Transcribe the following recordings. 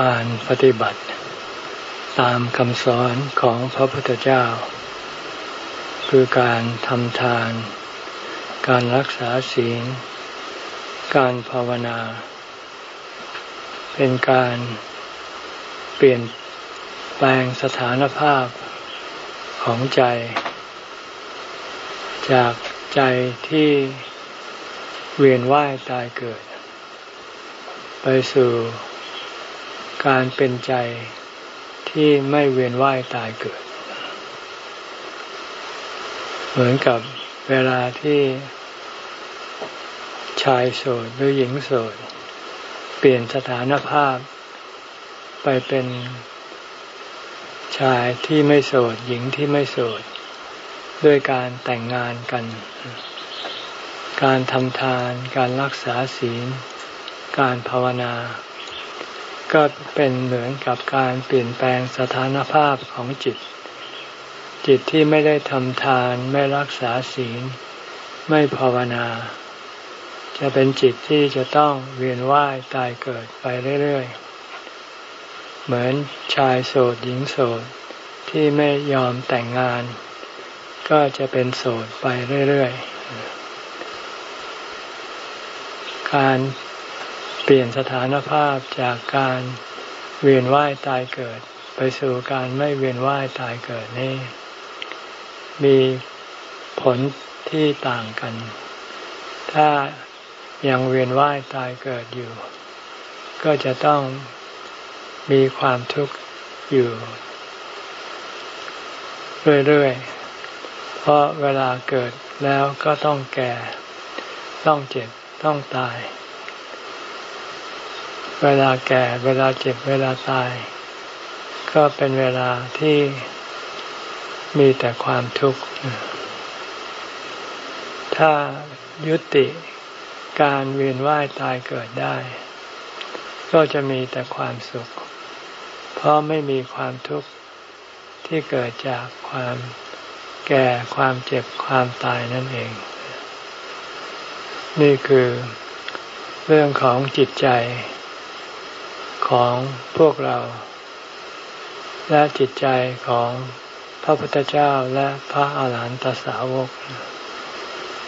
การปฏิบัติ ตามคำสอนของพระพุทธเจ้า คือการทำทาน การรักษาศีล การภาวนา เป็นการเปลี่ยนแปลงสถานภาพของใจ จากใจที่เวียนว่ายตายเกิด ไปสู่ การเป็นใจที่ไม่เวียนว่ายตายเกิด เหมือนกับเวลาที่ชายโสดหรือหญิงโสด เปลี่ยนสถานภาพ ไปเป็นชายที่ไม่โสด หญิงที่ไม่โสด ด้วยการแต่งงานกัน การทำทาน การรักษาศีล การภาวนา ก็เป็นเหมือนกับการเปลี่ยนแปลงสถานภาพของจิต จิตที่ไม่ได้ทำทานไม่รักษาศีล ไม่ภาวนา จะเป็นจิตที่จะต้องเวียนว่ายตายเกิดไปเรื่อยๆ เหมือนชายโสดหญิงโสดที่ไม่ยอมแต่งงาน ก็จะเป็นโสดไปเรื่อยๆ การ ปลี่ยนสถานภาพจากการเวียนว่ายตายเกิด ไปสู่การไม่เวียนว่ายตายเกิดนี่มีผลที่ต่างกัน ถ้ายังเวียนว่ายตายเกิดอยู่ ก็จะต้องมีความทุกข์อยู่ เรื่อยๆ เพราะเวลาเกิดแล้วก็ต้องแก่ ต้องเจ็บ ต้องตาย เวลาแก่ เวลาเจ็บ เวลาตาย ก็เป็นเวลาที่มีแต่ความทุกข์ ถ้ายุติการเวียนว่ายตายเกิดได้ ก็จะมีแต่ความสุข เพราะไม่มีความทุกข์ที่เกิดจากความแก่ความเจ็บความตายนั่นเอง นี่คือเรื่องของจิตใจ ของพวกเรา และจิตใจของพระพุทธเจ้าและพระอาหารหันตสาวก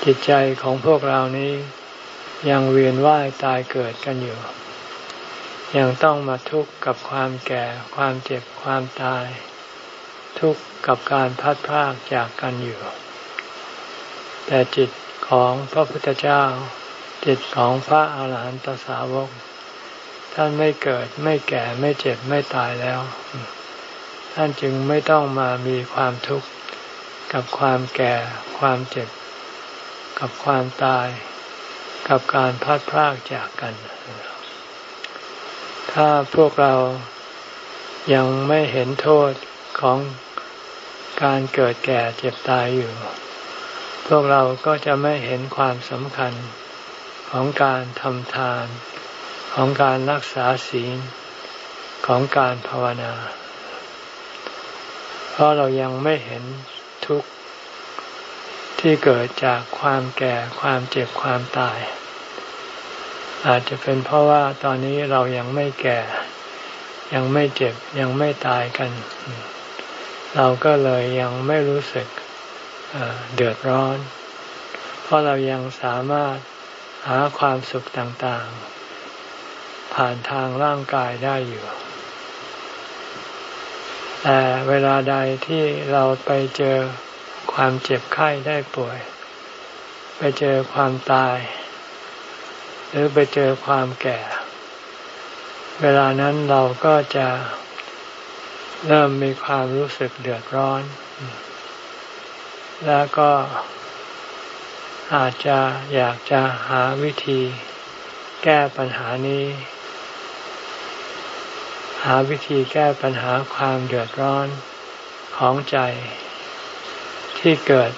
จิตใจของพวกเรานี้ยังเวียนว่ายตายเกิดกันอยู่ ยังต้องมาทุกข์กับความแก่ ความเจ็บความตาย ทุกข์กับการพัดพรากจากกันอยู่ แต่จิตของพระพุทธเจ้า จิตของพระอาหารหันตสาวก ท่านไม่เกิดไม่แก่ไม่เจ็บไม่ตายแล้ว ท่านจึงไม่ต้องมามีความทุกข์กับความแก่ ความเจ็บ กับความตาย กับการพัดพรากจากกัน ถ้าพวกเรายังไม่เห็นโทษของการเกิดแก่เจ็บตายอยู่ พวกเราก็จะไม่เห็นความสำคัญของการทำทาน ของการรักษาศีลของการภาวนา เพราะเรายังไม่เห็นทุกข์ที่เกิดจากความแก่ความเจ็บความตาย อาจจะเป็นเพราะว่าตอนนี้เรายังไม่แก่ ยังไม่เจ็บยังไม่ตายกัน เราก็เลยยังไม่รู้สึกเดือดร้อน เพราะเรายังสามารถหาความสุขต่างๆ ผ่านทางร่างกายได้อยู่แต่เวลาใดที่เราไปเจอความเจ็บไข้ได้ป่วย ไปเจอความตาย หรือไปเจอความแก่ เวลานั้นเราก็จะเริ่มมีความรู้สึกเดือดร้อน แล้วก็อาจจะอยากจะหาวิธีแก้ปัญหานี้ หาวิธีแก้ปัญหาความเดือดร้อนของใจ ที่เกิด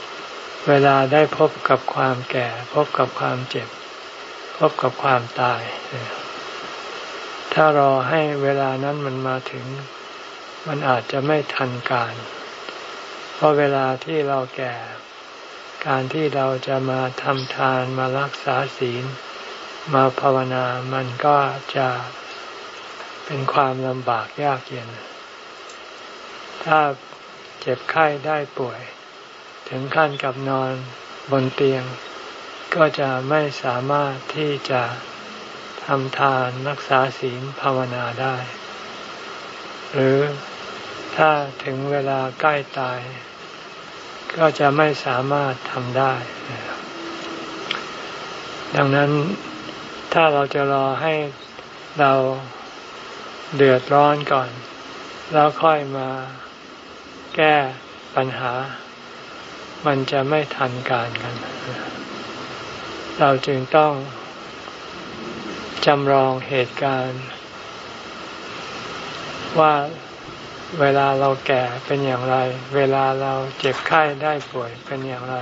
เวลาได้พบกับความแก่ พบกับความเจ็บ พบกับความตาย ถ้ารอให้เวลานั้นมันมาถึง มันอาจจะไม่ทันการ เพราะเวลาที่เราแก่ การที่เราจะมาทำทานมารักษาศีล มาภาวนามันก็จะ เป็นความลำบากยากเย็น ถ้าเจ็บไข้ได้ป่วย ถึงขั้นกับนอนบนเตียง ก็จะไม่สามารถที่จะทำทานรักษาศีลภาวนาได้ หรือถ้าถึงเวลาใกล้ตาย ก็จะไม่สามารถทำได้ ดังนั้นถ้าเราจะรอให้เรา เดือดร้อนก่อน แล้วค่อยมาแก้ปัญหา มันจะไม่ทันการกัน เราจึงต้องจำลองเหตุการณ์ ว่าเวลาเราแก่เป็นอย่างไร เวลาเราเจ็บไข้ได้ป่วยเป็นอย่างไร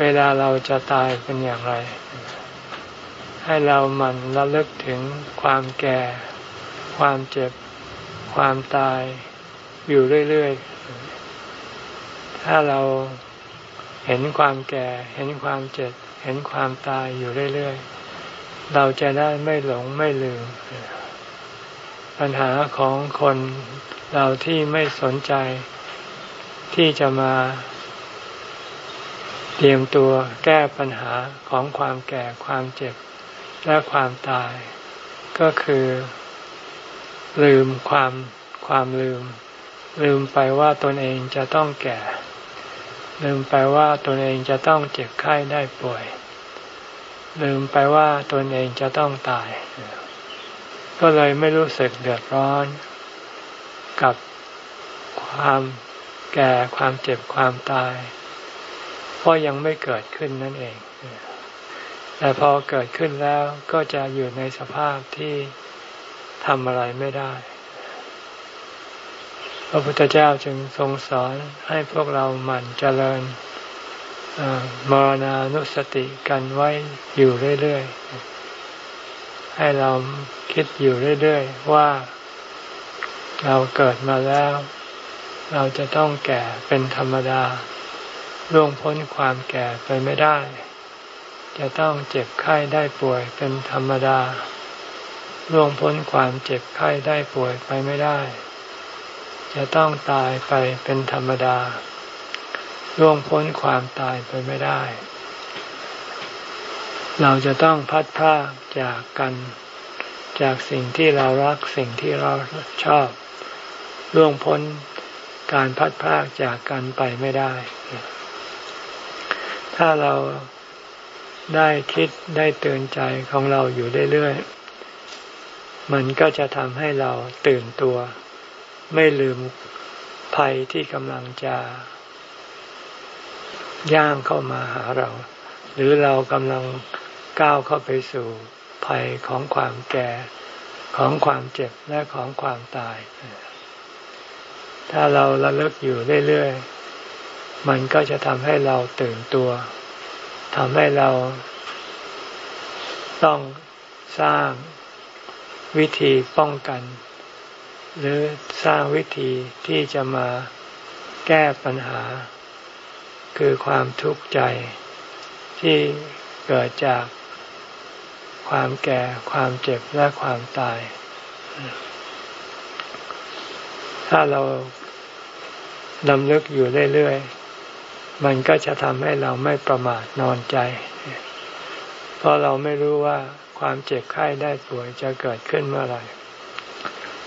เวลาเราจะตายเป็นอย่างไร ให้เรามันระลึกถึงความแก่ ความเจ็บ ความตายอยู่เรื่อยๆ ถ้าเราเห็นความแก่ เห็นความเจ็บ เห็นความตายอยู่เรื่อยๆ เราจะได้ไม่หลงไม่ลืม ปัญหาของคนเราที่ไม่สนใจที่จะมาเตรียมตัวแก้ปัญหาของความแก่ความเจ็บและความตาย ก็คือ ลืมความความลืม ลืมไปว่าตนเองจะต้องแก่ ลืมไปว่าตนเองจะต้องเจ็บไข้ได้ป่วย ลืมไปว่าตนเองจะต้องตาย ก็เลยไม่รู้สึกเดือดร้อน กับความแก่ความเจ็บความตาย เพราะยังไม่เกิดขึ้นนั่นเอง แต่พอเกิดขึ้นแล้วก็จะอยู่ในสภาพที่ ทำอะไรไม่ได้ พระพุทธเจ้าจึงทรงสอนให้พวกเราหมั่นเจริญมรณานุสติกันไว้อยู่เรื่อยๆ ให้เราคิดอยู่เรื่อยๆ ว่าเราเกิดมาแล้ว เราจะต้องแก่เป็นธรรมดาล่วงพ้นความแก่ไปไม่ได้ จะต้องเจ็บไข้ได้ป่วยเป็นธรรมดา ล่วงพ้นความเจ็บไข้ได้ป่วยไปไม่ได้ จะต้องตายไปเป็นธรรมดา ล่วงพ้นความตายไปไม่ได้ เราจะต้องพัดพาจากกัน จากสิ่งที่เรารักสิ่งที่เราชอบ ล่วงพ้นการพัดพากจากกันไปไม่ได้ ถ้าเราได้คิดได้เตือนใจของเราอยู่เรื่อยๆ มันก็จะทำให้เราตื่นตัว ไม่ลืมภัยที่กำลังจะย่างเข้ามาหาเรา หรือเรากำลังก้าวเข้าไปสู่ภัยของความแก่ของความเจ็บและของความตาย ถ้าเราระลึกอยู่เรื่อยๆ มันก็จะทำให้เราตื่นตัวทำให้เราต้องสร้าง วิธีป้องกัน หรือสร้างวิธีที่จะมาแก้ปัญหา คือความทุกข์ใจ ที่เกิดจากความแก่ ความเจ็บและความตาย ถ้าเราดำลึกอยู่เรื่อยๆ มันก็จะทำให้เราไม่ประมาทนอนใจ เพราะเราไม่รู้ว่า ความเจ็บไข้ได้ป่วยจะเกิดขึ้นเมื่อไหร่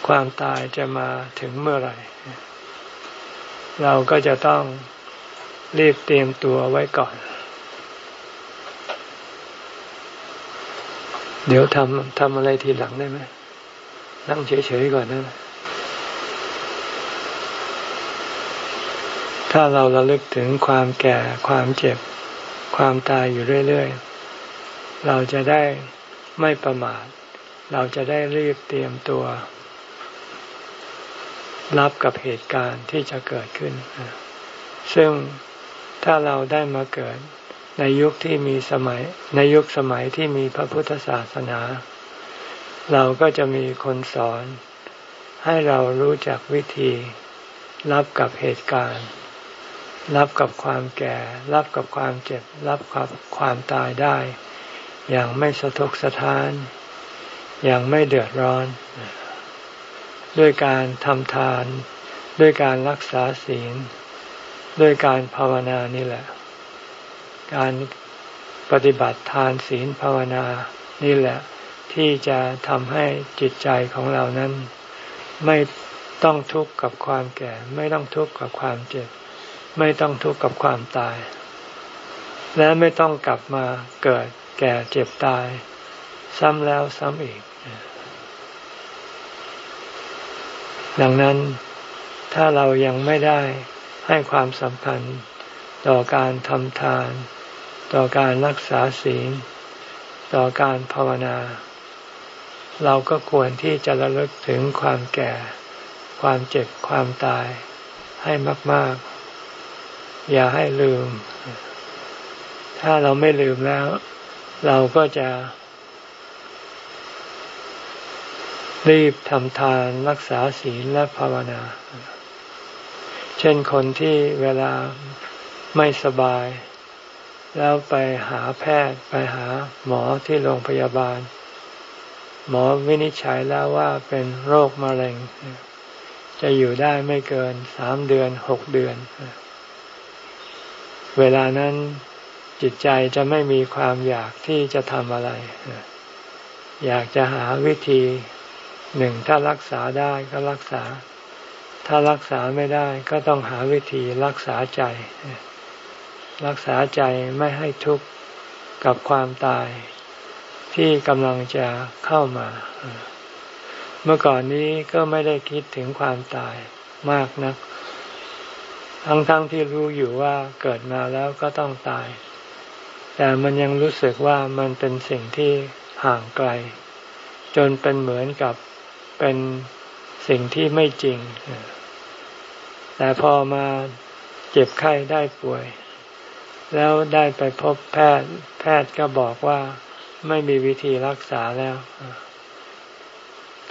ความตายจะมาถึงเมื่อไหร่ เราก็จะต้องรีบเตรียมตัวไว้ก่อน เดี๋ยวทำทำอะไรทีหลังได้ไหมนั่งเฉยๆก่อนนะถ้าเราระลึกถึงความแก่ความเจ็บความตายอยู่เรื่อย ๆ เราจะได้ ไม่ประมาท เราจะได้รีบเตรียมตัว รับกับเหตุการณ์ที่จะเกิดขึ้น ซึ่งถ้าเราได้มาเกิดในยุคที่มีสมัย ในยุคสมัยที่มีพระพุทธศาสนา เราก็จะมีคนสอน ให้เรารู้จักวิธี รับกับเหตุการณ์ รับกับความแก่ รับกับความเจ็บ รับกับความตายได้ อย่างไม่สะทกสะท้าน อย่างไม่เดือดร้อน ด้วยการทำทาน ด้วยการรักษาศีล ด้วยการภาวนานี่แหละ การปฏิบัติทานศีลภาวนานี่แหละ ที่จะทำให้จิตใจของเรานั้น ไม่ต้องทุกข์กับความแก่ ไม่ต้องทุกข์กับความเจ็บ ไม่ต้องทุกข์กับความตาย และไม่ต้องกลับมาเกิด แก่เจ็บตาย ซ้ำแล้วซ้ำอีก ดังนั้นถ้าเรายังไม่ได้ให้ความสำคัญต่อการทำทาน ต่อการรักษาศีล ต่อการภาวนา เราก็ควรที่จะระลึกถึงความแก่ ความเจ็บความตายให้มาก ๆ อย่าให้ลืม ถ้าเราไม่ลืมแล้ว เราก็จะรีบทำทานรักษาศีลและภาวนา เช่นคนที่เวลาไม่สบาย แล้วไปหาแพทย์ไปหาหมอที่โรงพยาบาล หมอวินิจฉัยแล้วว่าเป็นโรคมะเร็ง จะอยู่ได้ไม่เกินสามเดือนหกเดือน เวลานั้น จิตใจจะไม่มีความอยากที่จะทำอะไร อยากจะหาวิธีหนึ่งถ้ารักษาได้ก็รักษา ถ้ารักษาไม่ได้ก็ต้องหาวิธีรักษาใจ รักษาใจไม่ให้ทุกข์กับความตาย ที่กำลังจะเข้ามา เมื่อก่อนนี้ก็ไม่ได้คิดถึงความตายมากนะักทั้งๆทที่รู้อยู่ว่าเกิดมาแล้วก็ต้องตาย แต่มันยังรู้สึกว่ามันเป็นสิ่งที่ห่างไกล จนเป็นเหมือนกับเป็นสิ่งที่ไม่จริง แต่พอมาเจ็บไข้ได้ป่วย แล้วได้ไปพบแพทย์ แพทย์ก็บอกว่าไม่มีวิธีรักษาแล้ว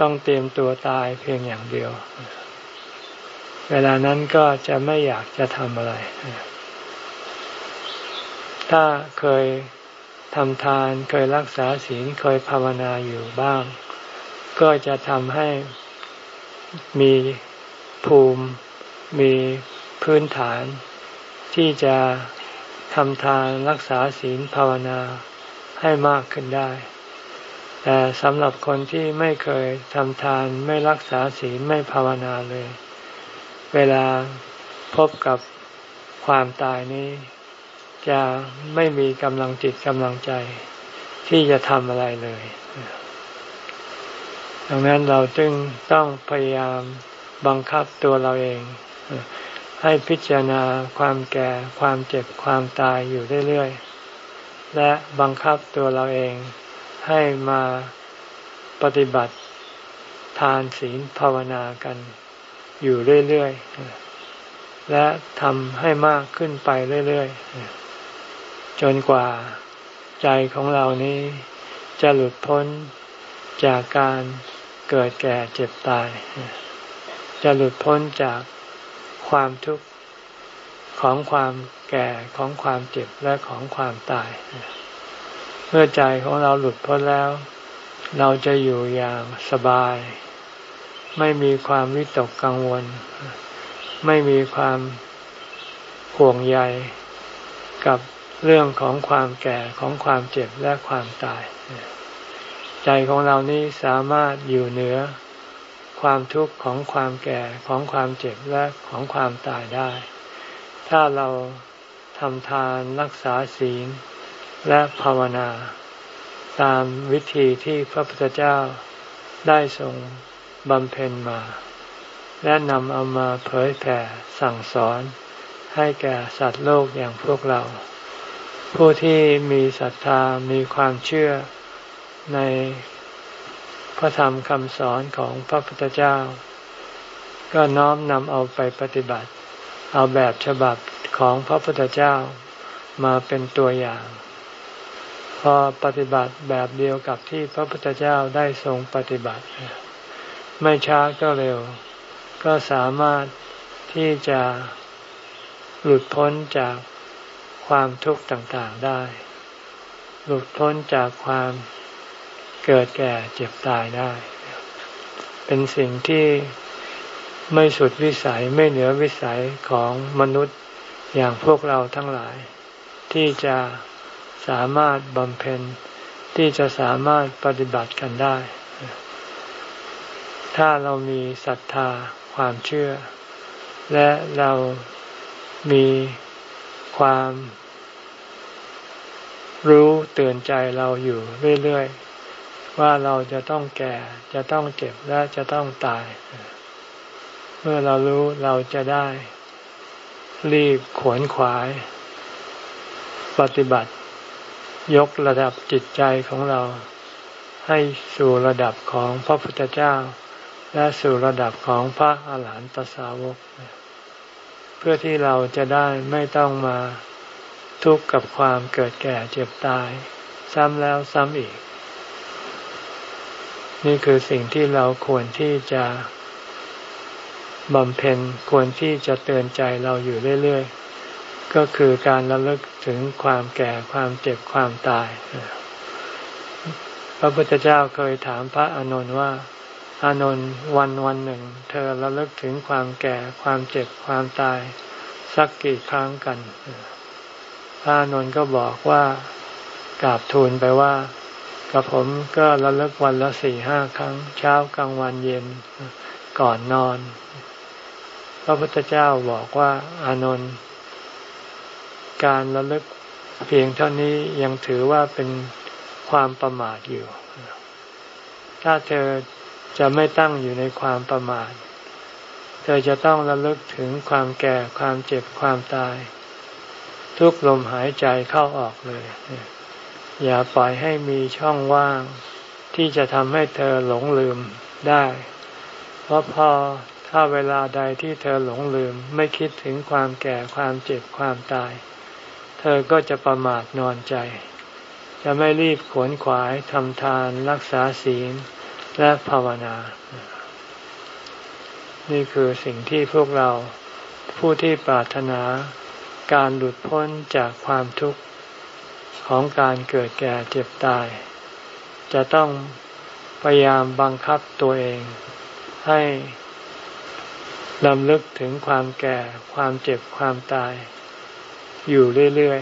ต้องเตรียมตัวตายเพียงอย่างเดียว เวลานั้นก็จะไม่อยากจะทำอะไร ถ้าเคยทำทานเคยรักษาศีลเคยภาวนาอยู่บ้าง ก็จะทำให้มีภูมิมีพื้นฐาน ที่จะทำทานรักษาศีลภาวนาให้มากขึ้นได้ แต่สำหรับคนที่ไม่เคยทำทานไม่รักษาศีลไม่ภาวนาเลย เวลาพบกับความตายนี้ จะไม่มีกำลังจิตกำลังใจที่จะทำอะไรเลย ดังนั้นเราจึงต้องพยายามบังคับตัวเราเอง ให้พิจารณาความแก่ความเจ็บความตายอยู่เรื่อยๆ และบังคับตัวเราเองให้มาปฏิบัติทานศีลภาวนากันอยู่เรื่อยๆ และทำให้มากขึ้นไปเรื่อยๆ จนกว่าใจของเรานี้จะหลุดพ้นจากการเกิดแก่เจ็บตาย จะหลุดพ้นจากความทุกข์ของความแก่ของความเจ็บและของความตาย เมื่อใจของเราหลุดพ้นแล้ว เราจะอยู่อย่างสบาย ไม่มีความวิตกกังวล ไม่มีความห่วงใยกับ เรื่องของความแก่ของความเจ็บและความตาย ใจของเรานี้สามารถอยู่เหนือ ความทุกข์ของความแก่ของความเจ็บและของความตายได้ ถ้าเราทำทานรักษาศีลและภาวนา ตามวิธีที่พระพุทธเจ้าได้ทรงบำเพ็ญมา และนำเอามาเผยแผ่สั่งสอนให้แก่สัตว์โลกอย่างพวกเรา ผู้ที่มีศรัทธามีความเชื่อในพระธรรมคำสอนของพระพุทธเจ้า ก็น้อมนำเอาไปปฏิบัติ เอาแบบฉบับของพระพุทธเจ้ามาเป็นตัวอย่าง พอปฏิบัติแบบเดียวกับที่พระพุทธเจ้าได้ทรงปฏิบัติ ไม่ช้าก็เร็ว ก็สามารถที่จะหลุดพ้นจาก ความทุกข์ต่างๆได้ หลุดพ้นจากความเกิดแก่เจ็บตายได้ เป็นสิ่งที่ไม่สุดวิสัยไม่เหนือวิสัยของมนุษย์อย่างพวกเราทั้งหลาย ที่จะสามารถบำเพ็ญที่จะสามารถปฏิบัติกันได้ ถ้าเรามีศรัทธาความเชื่อ และเรามี ความรู้เตือนใจเราอยู่เรื่อยๆ ว่าเราจะต้องแก่ จะต้องเจ็บและจะต้องตาย เมื่อเรารู้เราจะได้ รีบขวนขวาย ปฏิบัติ ยกระดับจิตใจของเรา ให้สู่ระดับของพระพุทธเจ้า และสู่ระดับของพระอาหารหันตสาวกเพื่อที่เราจะได้ไม่ต้องมาทุกข์กับความเกิดแก่เจ็บตาย ซ้ำแล้วซ้ำอีก นี่คือสิ่งที่เราควรที่จะบำเพ็ญควรที่จะเตือนใจเราอยู่เรื่อยๆ ก็คือการระลึกถึงความแก่ความเจ็บความตาย พระพุทธเจ้าเคยถามพระอานนท์ว่า อานนท์วันวันหนึ่ง เธอระลึกถึงความแก่ความเจ็บความตาย สักกี่ครั้งกันพระนนท์ก็บอกว่ากราบทูลไปว่ากับผมก็ระลึกวันละสี่ห้าครั้ง เช้ากลางวันเย็นก่อนนอน พระพุทธเจ้าบอกว่าอานนท์การระลึกเพียงเท่านี้ยังถือว่าเป็นความประมาทอยู่ ถ้าเธอ จะไม่ตั้งอยู่ในความประมาท เธอจะต้องระลึกถึงความแก่ความเจ็บความตาย ทุกลมหายใจเข้าออกเลย อย่าปล่อยให้มีช่องว่าง ที่จะทำให้เธอหลงลืมได้ เพราะพอถ้าเวลาใดที่เธอหลงลืม ไม่คิดถึงความแก่ความเจ็บความตาย เธอก็จะประมาทนอนใจ จะไม่รีบขวนขวายทำทานรักษาศีล และภาวนา นี่คือสิ่งที่พวกเราผู้ที่ปรารถนาการหลุดพ้นจากความทุกข์ของการเกิดแก่เจ็บตาย จะต้องพยายามบังคับตัวเอง ให้ลำลึกถึงความแก่ความเจ็บความตาย อยู่เรื่อย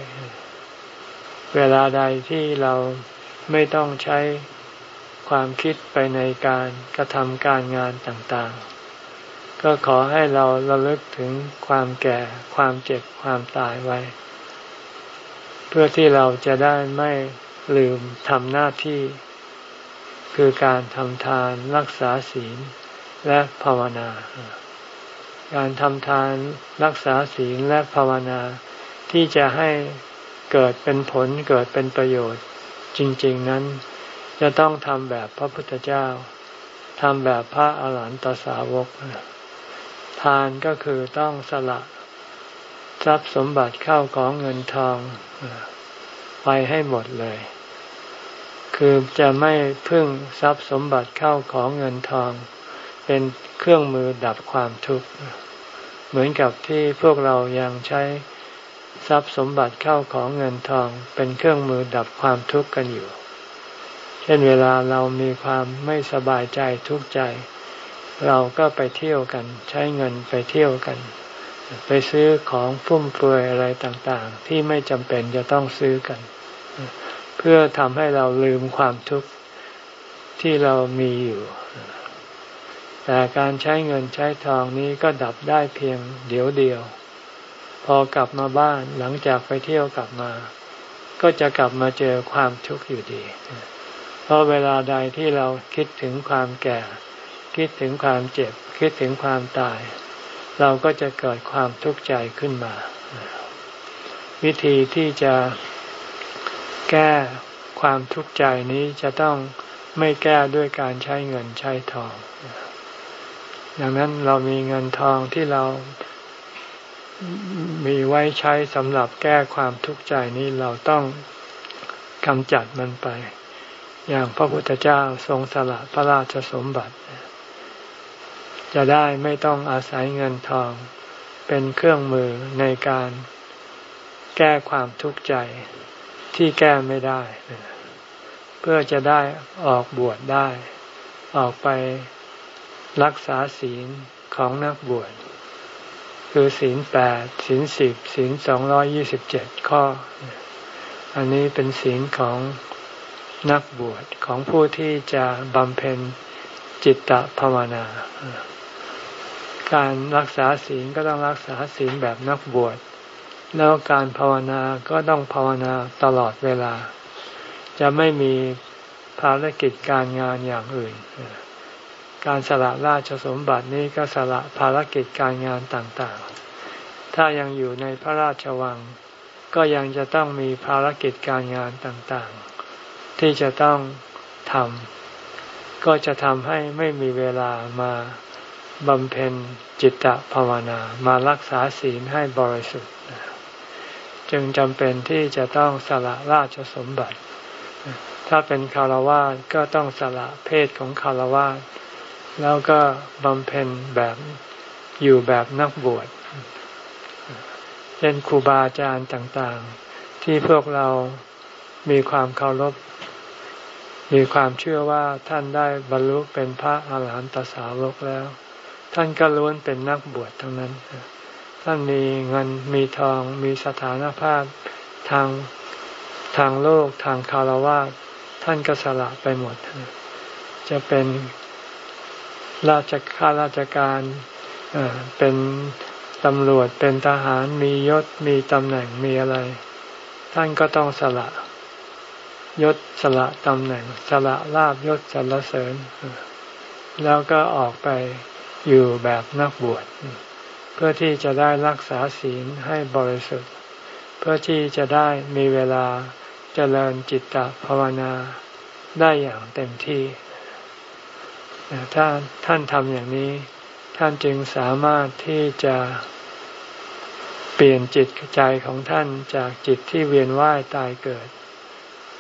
ๆ เวลาใดที่เราไม่ต้องใช้ ความคิดไปในการกระทำการงานต่างๆ ก็ขอให้เราระลึกถึงความแก่ ความเจ็บ ความตายไว้ เพื่อที่เราจะได้ไม่ลืมทำหน้าที่ คือการทำทานรักษาศีลและภาวนา การทำทานรักษาศีลและภาวนา ที่จะให้เกิดเป็นผลเกิดเป็นประโยชน์จริง ๆนั้น จะต้องทำแบบพระพุทธเจ้าทำแบบพระอาหารหันตสาวก ทานก็คือต้องสละทรัพย์สมบัติเข้าของเงินทองไปให้หมดเลย คือจะไม่พึ่งทรัพย์สมบัติเข้าของเงินทอง เป็นเครื่องมือดับความทุกข์ เหมือนกับที่พวกเรายังใช้ทรัพย์สมบัติเข้าของเงินทอง เป็นเครื่องมือดับความทุกข์กันอยู่ เช่นเวลาเรามีความไม่สบายใจทุกข์ใจ เราก็ไปเที่ยวกัน ใช้เงินไปเที่ยวกัน ไปซื้อของฟุ่มเฟือยอะไรต่างๆ ที่ไม่จำเป็นจะต้องซื้อกัน เพื่อทำให้เราลืมความทุกข์ที่เรามีอยู่ แต่การใช้เงินใช้ทองนี้ก็ดับได้เพียงเดี๋ยวเดียว พอกลับมาบ้านหลังจากไปเที่ยวกลับมา ก็จะกลับมาเจอความทุกข์อยู่ดี เพราะเวลาใดที่เราคิดถึงความแก่ คิดถึงความเจ็บ คิดถึงความตาย เราก็จะเกิดความทุกข์ใจขึ้นมา วิธีที่จะแก้ความทุกข์ใจนี้จะต้องไม่แก้ด้วยการใช้เงินใช้ทอง ดังนั้นเรามีเงินทองที่เรามีไว้ใช้สำหรับแก้ความทุกข์ใจนี้เราต้องกำจัดมันไป อย่างพระพุทธเจ้าทรงสละพระราชสมบัติ จะได้ไม่ต้องอาศัยเงินทอง เป็นเครื่องมือในการแก้ความทุกข์ใจที่แก้ไม่ได้ เพื่อจะได้ออกบวชได้ ออกไปรักษาศีลของนักบวช คือศีลแปดศีลสิบศีลสองร้อยี่สิบเจ็ดข้อ อันนี้เป็นศีลของ นักบวชของผู้ที่จะบำเพ็ญจิตตภาวนา การรักษาศีลก็ต้องรักษาศีลแบบนักบวช แล้วการภาวนาก็ต้องภาวนาตลอดเวลา จะไม่มีภารกิจการงานอย่างอื่น การสละราชสมบัตินี้ก็สละภารกิจการงานต่างๆ ถ้ายังอยู่ในพระราชวัง ก็ยังจะต้องมีภารกิจการงานต่างๆ ที่จะต้องทำก็จะทำให้ไม่มีเวลามาบำเพ็ญจิตตภาวนา มารักษาศีลให้บริสุทธิ์ จึงจำเป็นที่จะต้องสละราชสมบัติ ถ้าเป็นคารวะก็ต้องสละเพศของคารวะแล้วก็บำเพ็ญแบบอยู่แบบนักบวชเช่นครูบาอาจารย์ต่างๆ ที่พวกเรามีความเคารพ มีความเชื่อว่าท่านได้บรรลุเป็นพระอาหารหันตสาวกแล้ว ท่านก็ล้วนเป็นนักบวชทั้งนั้น ท่านมีเงินมีทองมีสถานภาพทางทางโลกทางคารวะท่านก็สละไปหมด จะเป็นราชข้าราชการเป็นตำรวจเป็นทหารมียศมีตำแหน่งมีอะไร ท่านก็ต้องสละ ยศสละตำแหน่ง สละลาบยศสรรเสริญ แล้วก็ออกไปอยู่แบบนักบวช เพื่อที่จะได้รักษาศีลให้บริสุทธิ์ เพื่อที่จะได้มีเวลาเจริญจิตตภาวนาได้อย่างเต็มที่ ถ้าท่านทำอย่างนี้ ท่านจึงสามารถที่จะเปลี่ยนจิตใจของท่านจากจิตที่เวียนว่ายตายเกิด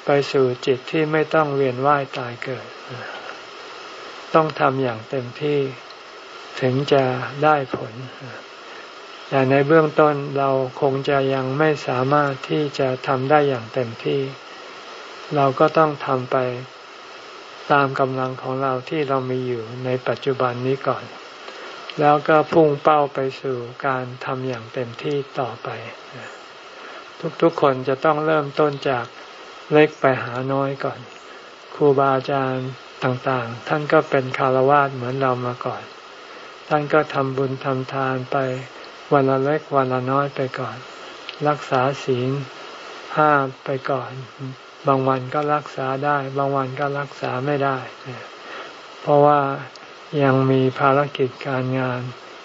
ไปสู่จิตที่ไม่ต้องเวียนว่ายตายเกิด ต้องทำอย่างเต็มที่ถึงจะได้ผล แต่ในเบื้องต้นเราคงจะยังไม่สามารถที่จะทำได้อย่างเต็มที่ เราก็ต้องทำไปตามกำลังของเราที่เรามีอยู่ในปัจจุบันนี้ก่อน แล้วก็พุ่งเป้าไปสู่การทำอย่างเต็มที่ต่อไป ทุกๆคนจะต้องเริ่มต้นจาก เล็กไปหาน้อยก่อน ครูบาอาจารย์ต่างๆ ท่านก็เป็นคารวาสเหมือนเรามาก่อน ท่านก็ทำบุญทำทานไปวันละเล็กวันละน้อยไปก่อน รักษาศีลห้าไปก่อน บางวันก็รักษาได้ บางวันก็รักษาไม่ได้ เพราะว่ายังมีภารกิจการงาน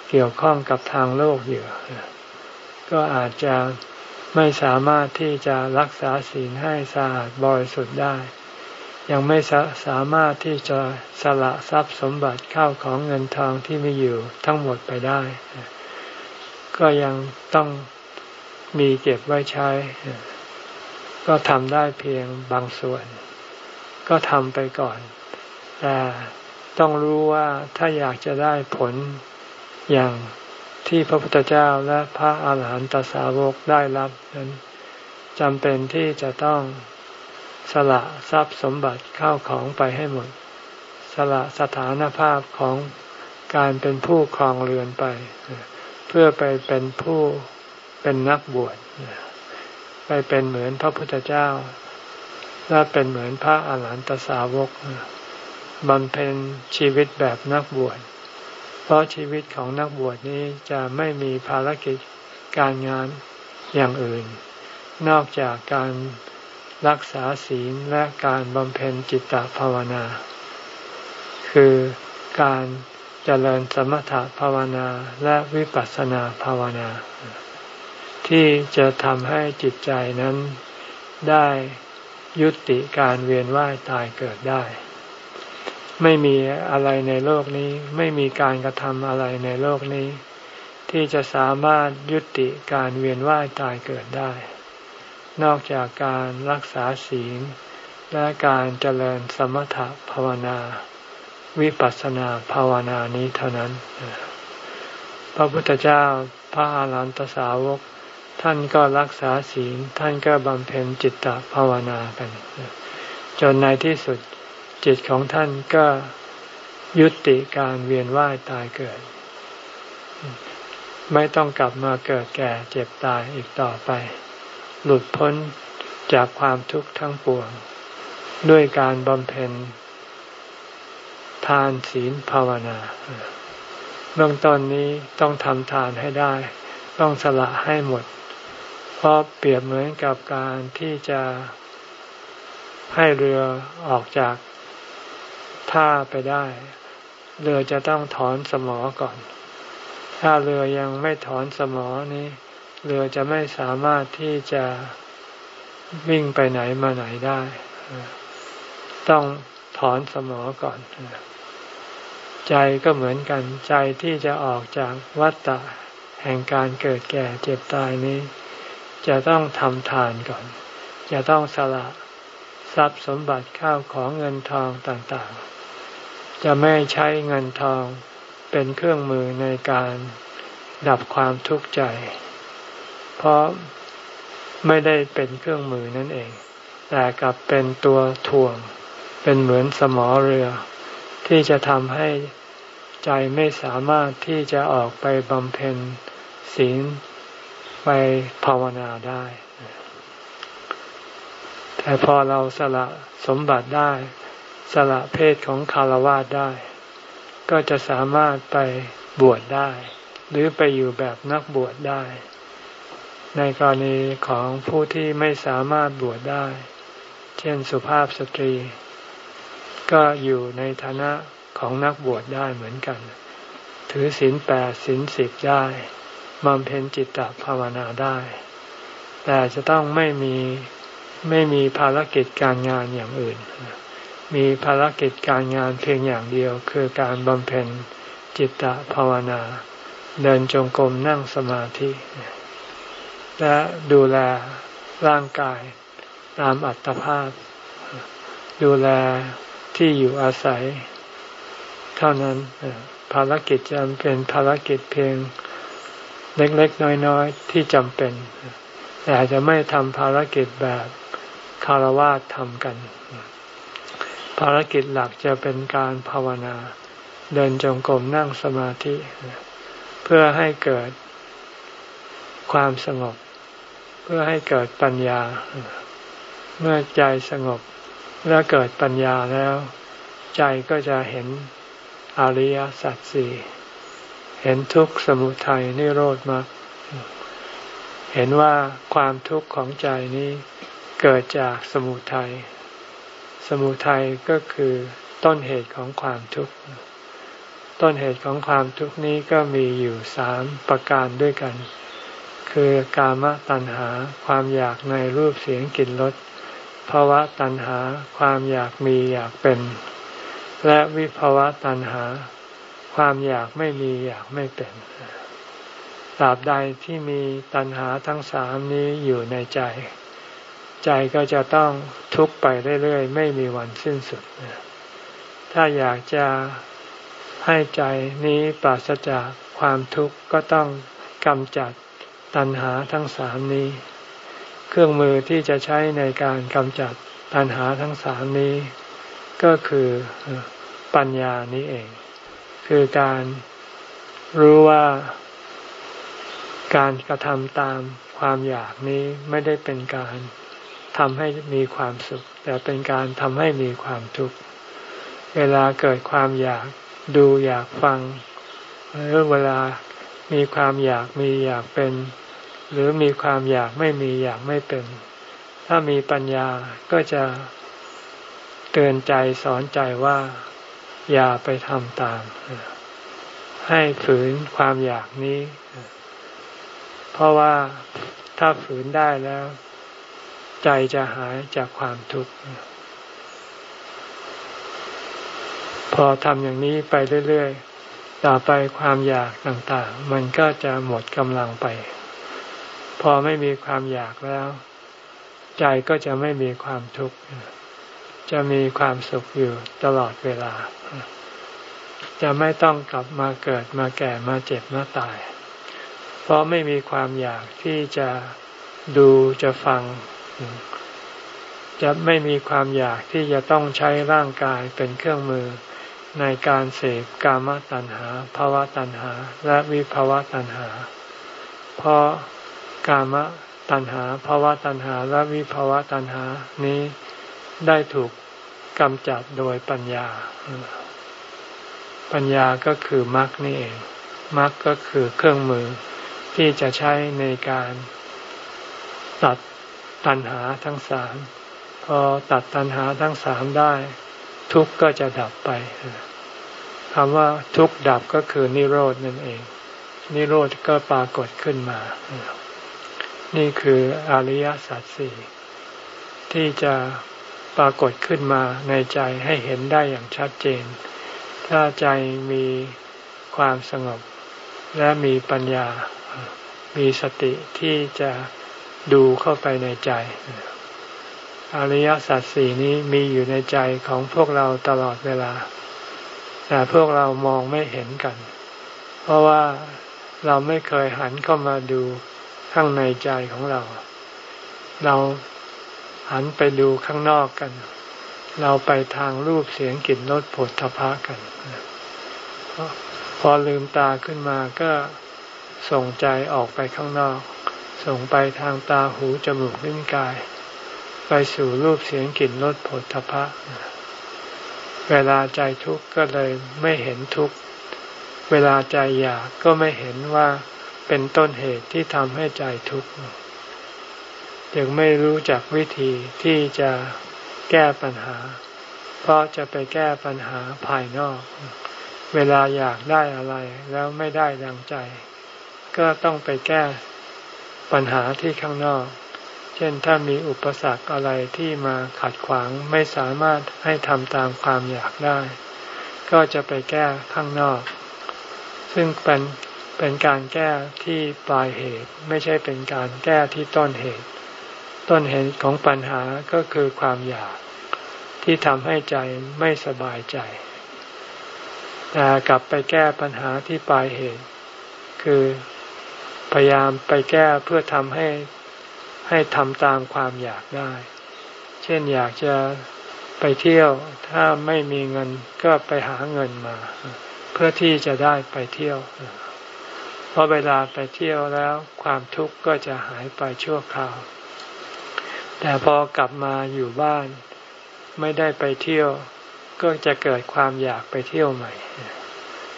เกี่ยวข้องกับทางโลกอยู่ ก็อาจจะ ไม่สามารถที่จะรักษาศีลให้สะอาดบริสุทธิ์ได้ ยังไม่สามารถที่จะสละทรัพย์สมบัติเข้าของเงินทองที่มีอยู่ทั้งหมดไปได้ ก็ยังต้องมีเก็บไว้ใช้ ก็ทำได้เพียงบางส่วน ก็ทำไปก่อน แต่ต้องรู้ว่าถ้าอยากจะได้ผลอย่าง ที่พระพุทธเจ้าและพระอาหารหันตสาวกได้รับนั้นจำเป็นที่จะต้องสละทรัพย์สมบัติเข้าของไปให้หมด สละสถานภาพของการเป็นผู้ครองเรือนไป เพื่อไปเป็นผู้เป็นนักบวชไปเป็นเหมือนพระพุทธเจ้า และเป็นเหมือนพระอาหารหันตสาวกบำเพ็ญชีวิตแบบนักบวช เพราะชีวิตของนักบวชนี้จะไม่มีภารกิจการงานอย่างอื่น นอกจากการรักษาศีลและการบำเพ็ญจิตตภาวนา คือการเจริญสมถภาวนาและวิปัสสนาภาวนา ที่จะทำให้จิตใจนั้นได้ยุติการเวียนว่ายตายเกิดได้ ไม่มีอะไรในโลกนี้ ไม่มีการกระทำอะไรในโลกนี้ ที่จะสามารถยุติการเวียนว่ายตายเกิดได้ นอกจากการรักษาศีล และการเจริญสมถภาวนา วิปัสสนาภาวนานี้เท่านั้น พระพุทธเจ้าพระอาหารหันตสาวก ท่านก็รักษาศีล ท่านก็บำเพ็ญจิตตภาวนากัน จนในที่สุด จิตของท่านก็ยุติการเวียนว่ายตายเกิด ไม่ต้องกลับมาเกิดแก่เจ็บตายอีกต่อไป หลุดพ้นจากความทุกข์ทั้งปวง ด้วยการบำเพ็ญทานศีลภาวนา เบื้องต้นนี้ต้องทำทานให้ได้ ต้องสละให้หมด เพราะเปรียบเหมือนกับการที่จะให้เรือออกจาก ท่าไปได้ เรือจะต้องถอนสมอก่อน ถ้าเรือยังไม่ถอนสมอนี้ เรือจะไม่สามารถที่จะวิ่งไปไหนมาไหนได้ ต้องถอนสมอก่อน ใจก็เหมือนกัน ใจที่จะออกจากวัฏฏะแห่งการเกิดแก่เจ็บตายนี้ จะต้องทำทานก่อน จะต้องสละทรัพย์สมบัติข้าวของเงินทองต่างๆ จะไม่ใช้เงินทองเป็นเครื่องมือในการดับความทุกข์ใจ เพราะไม่ได้เป็นเครื่องมือนั่นเอง แต่กลับเป็นตัวถ่วง เป็นเหมือนสมอเรือ ที่จะทำให้ใจไม่สามารถที่จะออกไปบำเพ็ญศีลไปภาวนาได้ แต่พอเราสละสมบัติได้ สละเพศของคารวะได้ ก็จะสามารถไปบวชได้ หรือไปอยู่แบบนักบวชได้ ในกรณีของผู้ที่ไม่สามารถบวชได้ เช่นสุภาพสตรี ก็อยู่ในฐานะของนักบวชได้เหมือนกัน ถือศีลแปดศีลสิบได้บำเพ็ญจิตตภาวนาได้ แต่จะต้องไม่มีไม่มีภารกิจการงานอย่างอื่น มีภารกิจการงานเพียงอย่างเดียวคือการบำเพ็ญจิตตภาวนา เดินจงกรมนั่งสมาธิ และดูแลร่างกายตามอัตภาพ ดูแลที่อยู่อาศัย เท่านั้นภารกิจจะเป็นภารกิจเพียงเล็กๆ น้อยๆ ที่จำเป็น แต่จะไม่ทำภารกิจแบบคารวะทำกัน ภารกิจหลักจะเป็นการภาวนา เดินจงกรมนั่งสมาธิ เพื่อให้เกิดความสงบ เพื่อให้เกิดปัญญา เมื่อใจสงบและเกิดปัญญาแล้ว ใจก็จะเห็นอริยสัจสี่เห็นทุกข์สมุทัยนิโรธมากเห็นว่าความทุกข์ของใจนี้เกิดจากสมุทัย สมุทัยก็คือต้นเหตุของความทุกข์ ต้นเหตุของความทุกข์นี้ก็มีอยู่สามประการด้วยกัน คือกามตัณหาความอยากในรูปเสียงกลิ่นรสภาวะตัณหาความอยากมีอยากเป็น และวิภาวะตัณหา ความอยากไม่มีอยากไม่เป็นตราบใดที่มีตัณหาทั้งสามนี้อยู่ในใจ ใจก็จะต้องทุกข์ไปเรื่อยๆ ไม่มีวันสิ้นสุด ถ้าอยากจะให้ใจนี้ปราศจากความทุกข์ก็ต้องกำจัดตัณหาทั้งสามนี้ เครื่องมือที่จะใช้ในการกำจัดตัณหาทั้งสามนี้ ก็คือปัญญานี้เอง คือการรู้ว่าการกระทำตามความอยากนี้ไม่ได้เป็นการ ทำให้มีความสุข แต่เป็นการทำให้มีความทุกข์ เวลาเกิดความอยากดูอยากฟัง หรือเวลามีความอยากมีอยากเป็น หรือมีความอยากไม่มีอยากไม่เป็น ถ้ามีปัญญาก็จะเตือนใจสอนใจว่า อย่าไปทำตาม ให้ฝืนความอยากนี้ เพราะว่าถ้าฝืนได้แล้ว ใจจะหายจากความทุกข์ พอทำอย่างนี้ไปเรื่อยๆ ต่อไปความอยากต่างๆ มันก็จะหมดกำลังไป พอไม่มีความอยากแล้ว ใจก็จะไม่มีความทุกข์ จะมีความสุขอยู่ตลอดเวลา จะไม่ต้องกลับมาเกิดมาแก่มาเจ็บมาตาย เพราะไม่มีความอยากที่จะดูจะฟัง จะไม่มีความอยากที่จะต้องใช้ร่างกายเป็นเครื่องมือ ในการเสพกามตัณหาภาวะตัณหา และวิภาวะตัณหา เพราะกามตัณหาภาวะตัณหา และวิภาวะตัณหานี้ได้ถูกกำจัดโดยปัญญา ปัญญาก็คือมรรคนี่เองมรรคก็คือเครื่องมือที่จะใช้ในการตัด ตัณหาทั้งสามพอตัดตัณหาทั้งสามได้ ทุกข์ก็จะดับไปคำว่าทุกข์ดับก็คือนิโรดนั่นเอง นิโรธก็ปรากฏขึ้นมา นี่คืออริยสัจสี่ที่จะปรากฏขึ้นมาในใจให้เห็นได้อย่างชัดเจน ถ้าใจมีความสงบและมีปัญญา มีสติที่จะ ดูเข้าไปในใจ อริยสัจสี่นี้มีอยู่ในใจของพวกเราตลอดเวลา แต่พวกเรามองไม่เห็นกัน เพราะว่าเราไม่เคยหันเข้ามาดูข้างในใจของเรา เราหันไปดูข้างนอกกัน เราไปทางรูปเสียงกลิ่นรสผลทพะกัน พอลืมตาขึ้นมาก็ส่งใจออกไปข้างนอก ส่งไปทางตาหูจมูกลิ้นกาย ไปสู่รูปเสียงกลิ่นรสผลทพะ เวลาใจทุกข์ก็เลยไม่เห็นทุกข์ เวลาใจอยากก็ไม่เห็นว่าเป็นต้นเหตุที่ทำให้ใจทุกข์จึงไม่รู้จักวิธีที่จะแก้ปัญหา เพราะจะไปแก้ปัญหาภายนอก เวลาอยากได้อะไรแล้วไม่ได้ดังใจ ก็ต้องไปแก้ ปัญหาที่ข้างนอก เช่นถ้ามีอุปสรรคอะไรที่มาขัดขวางไม่สามารถให้ทำตามความอยากได้ ก็จะไปแก้ข้างนอก ซึ่งเป็นเป็นการแก้ที่ปลายเหตุ ไม่ใช่เป็นการแก้ที่ต้นเหตุ ต้นเหตุของปัญหาก็คือความอยากที่ทำให้ใจไม่สบายใจแต่กลับไปแก้ปัญหาที่ปลายเหตุ คือ พยายามไปแก้เพื่อทำให้ให้ทำตามความอยากได้ เช่นอยากจะไปเที่ยวถ้าไม่มีเงินก็ไปหาเงินมา เพื่อที่จะได้ไปเที่ยว เพราะเวลาไปเที่ยวแล้วความทุกข์ก็จะหายไปชั่วคราว แต่พอกลับมาอยู่บ้าน ไม่ได้ไปเที่ยว ก็จะเกิดความอยากไปเที่ยวใหม่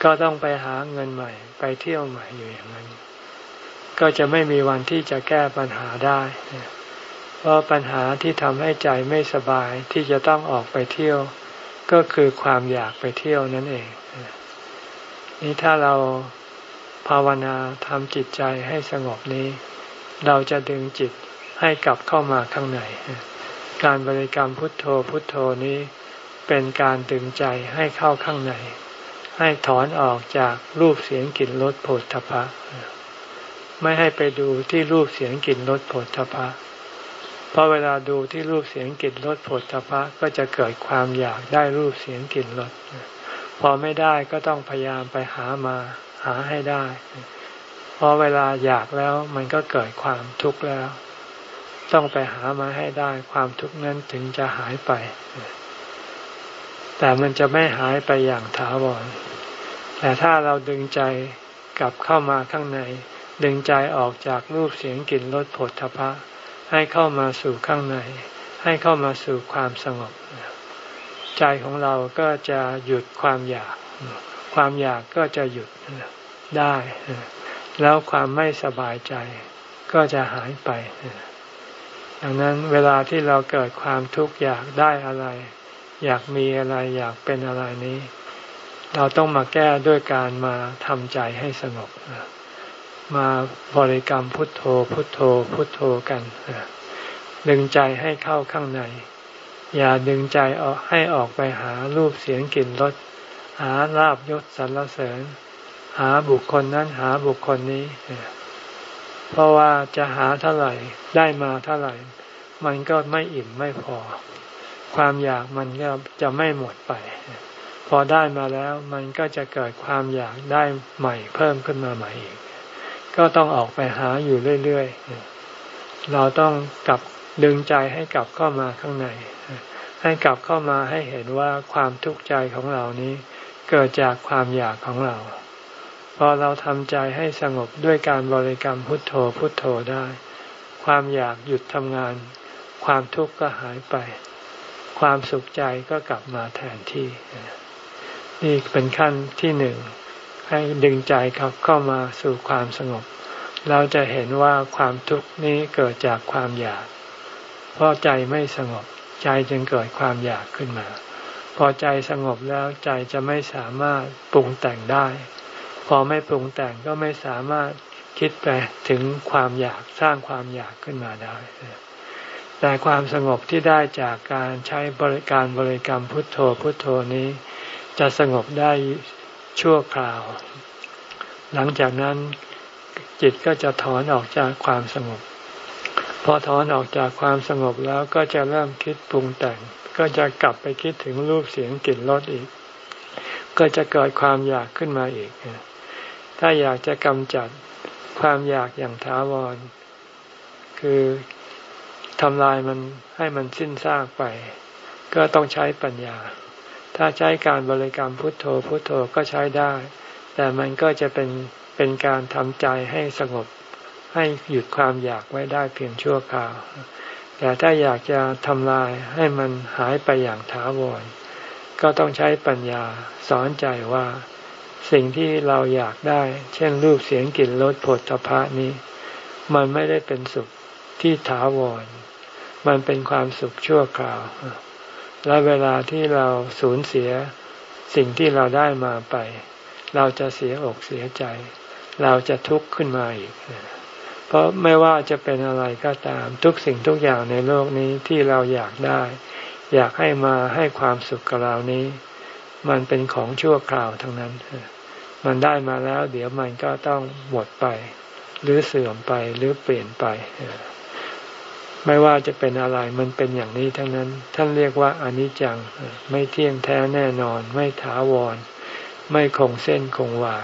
ก็ต้องไปหาเงินใหม่ ไปเที่ยวใหม่อยู่อย่างนั้น ก็จะไม่มีวันที่จะแก้ปัญหาได้ เพราะปัญหาที่ทำให้ใจไม่สบายที่จะต้องออกไปเที่ยว ก็คือความอยากไปเที่ยวนั่นเอง นี่ถ้าเราภาวนาทำจิตใจให้สงบนี้ เราจะดึงจิตให้กลับเข้ามาข้างในการบริกรรมพุทโธพุทโธนี้เป็นการดึงใจให้เข้าข้างใน ให้ถอนออกจากรูปเสียงกลิ่นรสผลทพะ ไม่ให้ไปดูที่รูปเสียงกลิ่นรสผลทพะ เพราะเวลาดูที่รูปเสียงกลิ่นรสผลทพะก็จะเกิดความอยากได้รูปเสียงกลิ่นรสพอไม่ได้ก็ต้องพยายามไปหามาหาให้ได้ เพอเวลาอยากแล้วมันก็เกิดความทุกข์แล้ว ต้องไปหามาให้ได้ความทุกข์นั้นถึงจะหายไป แต่มันจะไม่หายไปอย่างถาวร แต่ถ้าเราดึงใจกลับเข้ามาข้างใน ดึงใจออกจากรูปเสียงกลิ่นรสผลทพะ ให้เข้ามาสู่ข้างใน ให้เข้ามาสู่ความสงบ ใจของเราก็จะหยุดความอยาก ความอยากก็จะหยุดได้ แล้วความไม่สบายใจก็จะหายไปดังนั้นเวลาที่เราเกิดความทุกข์อยากได้อะไร อยากมีอะไรอยากเป็นอะไรนี้ เราต้องมาแก้ด้วยการมาทำใจให้สงบ มาบริกรรมพุทโธ พุทโธ พุทโธกันดึงใจให้เข้าข้างใน อย่าดึงใจออกให้ออกไปหารูปเสียงกลิ่นรสหาลาบยศสรรเสริญ หาบุคคลนั้นหาบุคคลนี้ เพราะว่าจะหาเท่าไหร่ได้มาเท่าไหร่ มันก็ไม่อิ่มไม่พอ ความอยากมันก็จะไม่หมดไป พอได้มาแล้วมันก็จะเกิดความอยากได้ใหม่เพิ่มขึ้นมาใหม่อีก ก็ต้องออกไปหาอยู่เรื่อยๆ เราต้องกลับดึงใจให้กลับเข้ามาข้างใน ให้กลับเข้ามาให้เห็นว่าความทุกข์ใจของเรานี้ เกิดจากความอยากของเรา พอเราทำใจให้สงบด้วยการบริกรรมพุทโธพุทโธได้ ความอยากหยุดทำงาน ความทุกข์ก็หายไป ความสุขใจก็กลับมาแทนที่นี่เป็นขั้นที่หนึ่ง ให้ดึงใจครับเข้ามาสู่ความสงบ เราจะเห็นว่าความทุกข์นี้เกิดจากความอยาก เพราะใจไม่สงบ ใจจึงเกิดความอยากขึ้นมา พอใจสงบแล้วใจจะไม่สามารถปรุงแต่งได้ พอไม่ปรุงแต่งก็ไม่สามารถคิดไปถึงความอยากสร้างความอยากขึ้นมาได้แต่ความสงบที่ได้จากการใช้บริการบริกรรมพุทโธพุทโธนี้ จะสงบได้ ชั่วคราว หลังจากนั้นจิตก็จะถอนออกจากความสงบ พอถอนออกจากความสงบแล้วก็จะเริ่มคิดปรุงแต่ง ก็จะกลับไปคิดถึงรูปเสียงกลิ่นรสอีก ก็จะเกิดความอยากขึ้นมาอีก ถ้าอยากจะกำจัดความอยากอย่างถาวร คือทำลายมันให้มันสิ้นซากไป ก็ต้องใช้ปัญญา ถ้าใช้การบริกรรมพุทโธพุทโธก็ใช้ได้ แต่มันก็จะเป็นเป็นการทำใจให้สงบให้หยุดความอยากไว้ได้เพียงชั่วคราว แต่ถ้าอยากจะทำลายให้มันหายไปอย่างถาวร ก็ต้องใช้ปัญญาสอนใจว่า สิ่งที่เราอยากได้ เช่นรูปเสียงกลิ่นรสผลพะนี้ มันไม่ได้เป็นสุขที่ถาวร มันเป็นความสุขชั่วคราว และเวลาที่เราสูญเสียสิ่งที่เราได้มาไป เราจะเสียอกเสียใจ เราจะทุกข์ขึ้นมาอีก เพราะไม่ว่าจะเป็นอะไรก็ตามทุกสิ่งทุกอย่างในโลกนี้ที่เราอยากได้ อยากให้มาให้ความสุขกับเรานี้ มันเป็นของชั่วคราวทั้งนั้น มันได้มาแล้ว เดี๋ยวมันก็ต้องหมดไป หรือเสื่อมไปหรือเปลี่ยนไป ไม่ว่าจะเป็นอะไรมันเป็นอย่างนี้ทั้งนั้น ท่านเรียกว่าอนิจจัง ไม่เที่ยงแท้แน่นอน ไม่ถาวร ไม่คงเส้นคงวา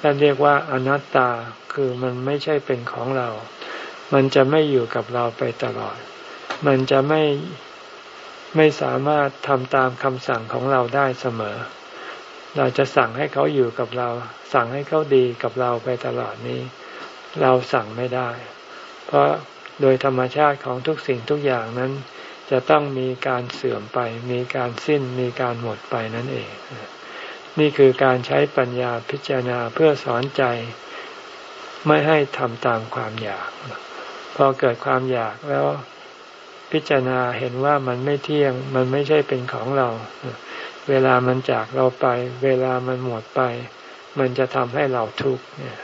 ท่านเรียกว่าอนัตตาคือมันไม่ใช่เป็นของเรา มันจะไม่อยู่กับเราไปตลอด มันจะไม่ไม่สามารถทำตามคำสั่งของเราได้เสมอ เราจะสั่งให้เขาอยู่กับเรา สั่งให้เขาดีกับเราไปตลอดนี้ เราสั่งไม่ได้ เพราะ โดยธรรมชาติของทุกสิ่งทุกอย่างนั้น จะต้องมีการเสื่อมไป มีการสิ้น มีการหมดไปนั่นเอง นี่คือการใช้ปัญญาพิจารณาเพื่อสอนใจ ไม่ให้ทำตามความอยาก พอเกิดความอยากแล้วพิจารณาเห็นว่ามันไม่เที่ยง มันไม่ใช่เป็นของเรา เวลามันจากเราไป เวลามันหมดไป มันจะทำให้เราทุกข์เนี่ย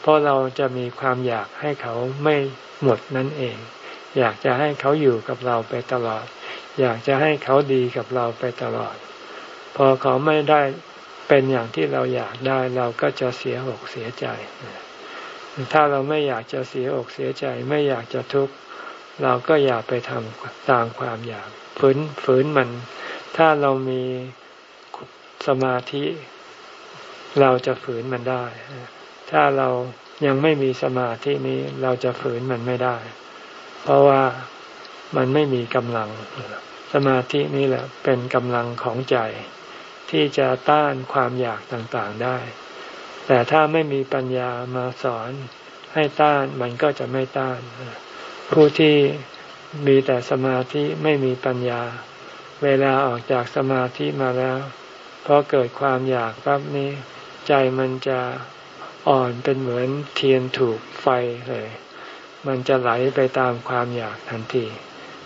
เพราะเราจะมีความอยากให้เขาไม่ หมดนั่นเอง อยากจะให้เขาอยู่กับเราไปตลอด อยากจะให้เขาดีกับเราไปตลอด พอเขาไม่ได้เป็นอย่างที่เราอยากได้เราก็จะเสียอกเสียใจ ถ้าเราไม่อยากจะเสียอกเสียใจ ไม่อยากจะทุกข์เราก็อย่าไปทำตามความอยากฝืนฝืนมัน ถ้าเรามีสมาธิ เราจะฝืนมันได้ ถ้าเรา ยังไม่มีสมาธินี้เราจะฝืนมันไม่ได้ เพราะว่ามันไม่มีกำลัง สมาธินี่แหละเป็นกำลังของใจ ที่จะต้านความอยากต่างๆได้ แต่ถ้าไม่มีปัญญามาสอนให้ต้านมันก็จะไม่ต้าน ผู้ที่มีแต่สมาธิไม่มีปัญญา เวลาออกจากสมาธิมาแล้วพอเกิดความอยากปั๊บนี้ ใจมันจะ อ่อนเป็นเหมือนเทียนถูกไฟเลย มันจะไหลไปตามความอยากทันที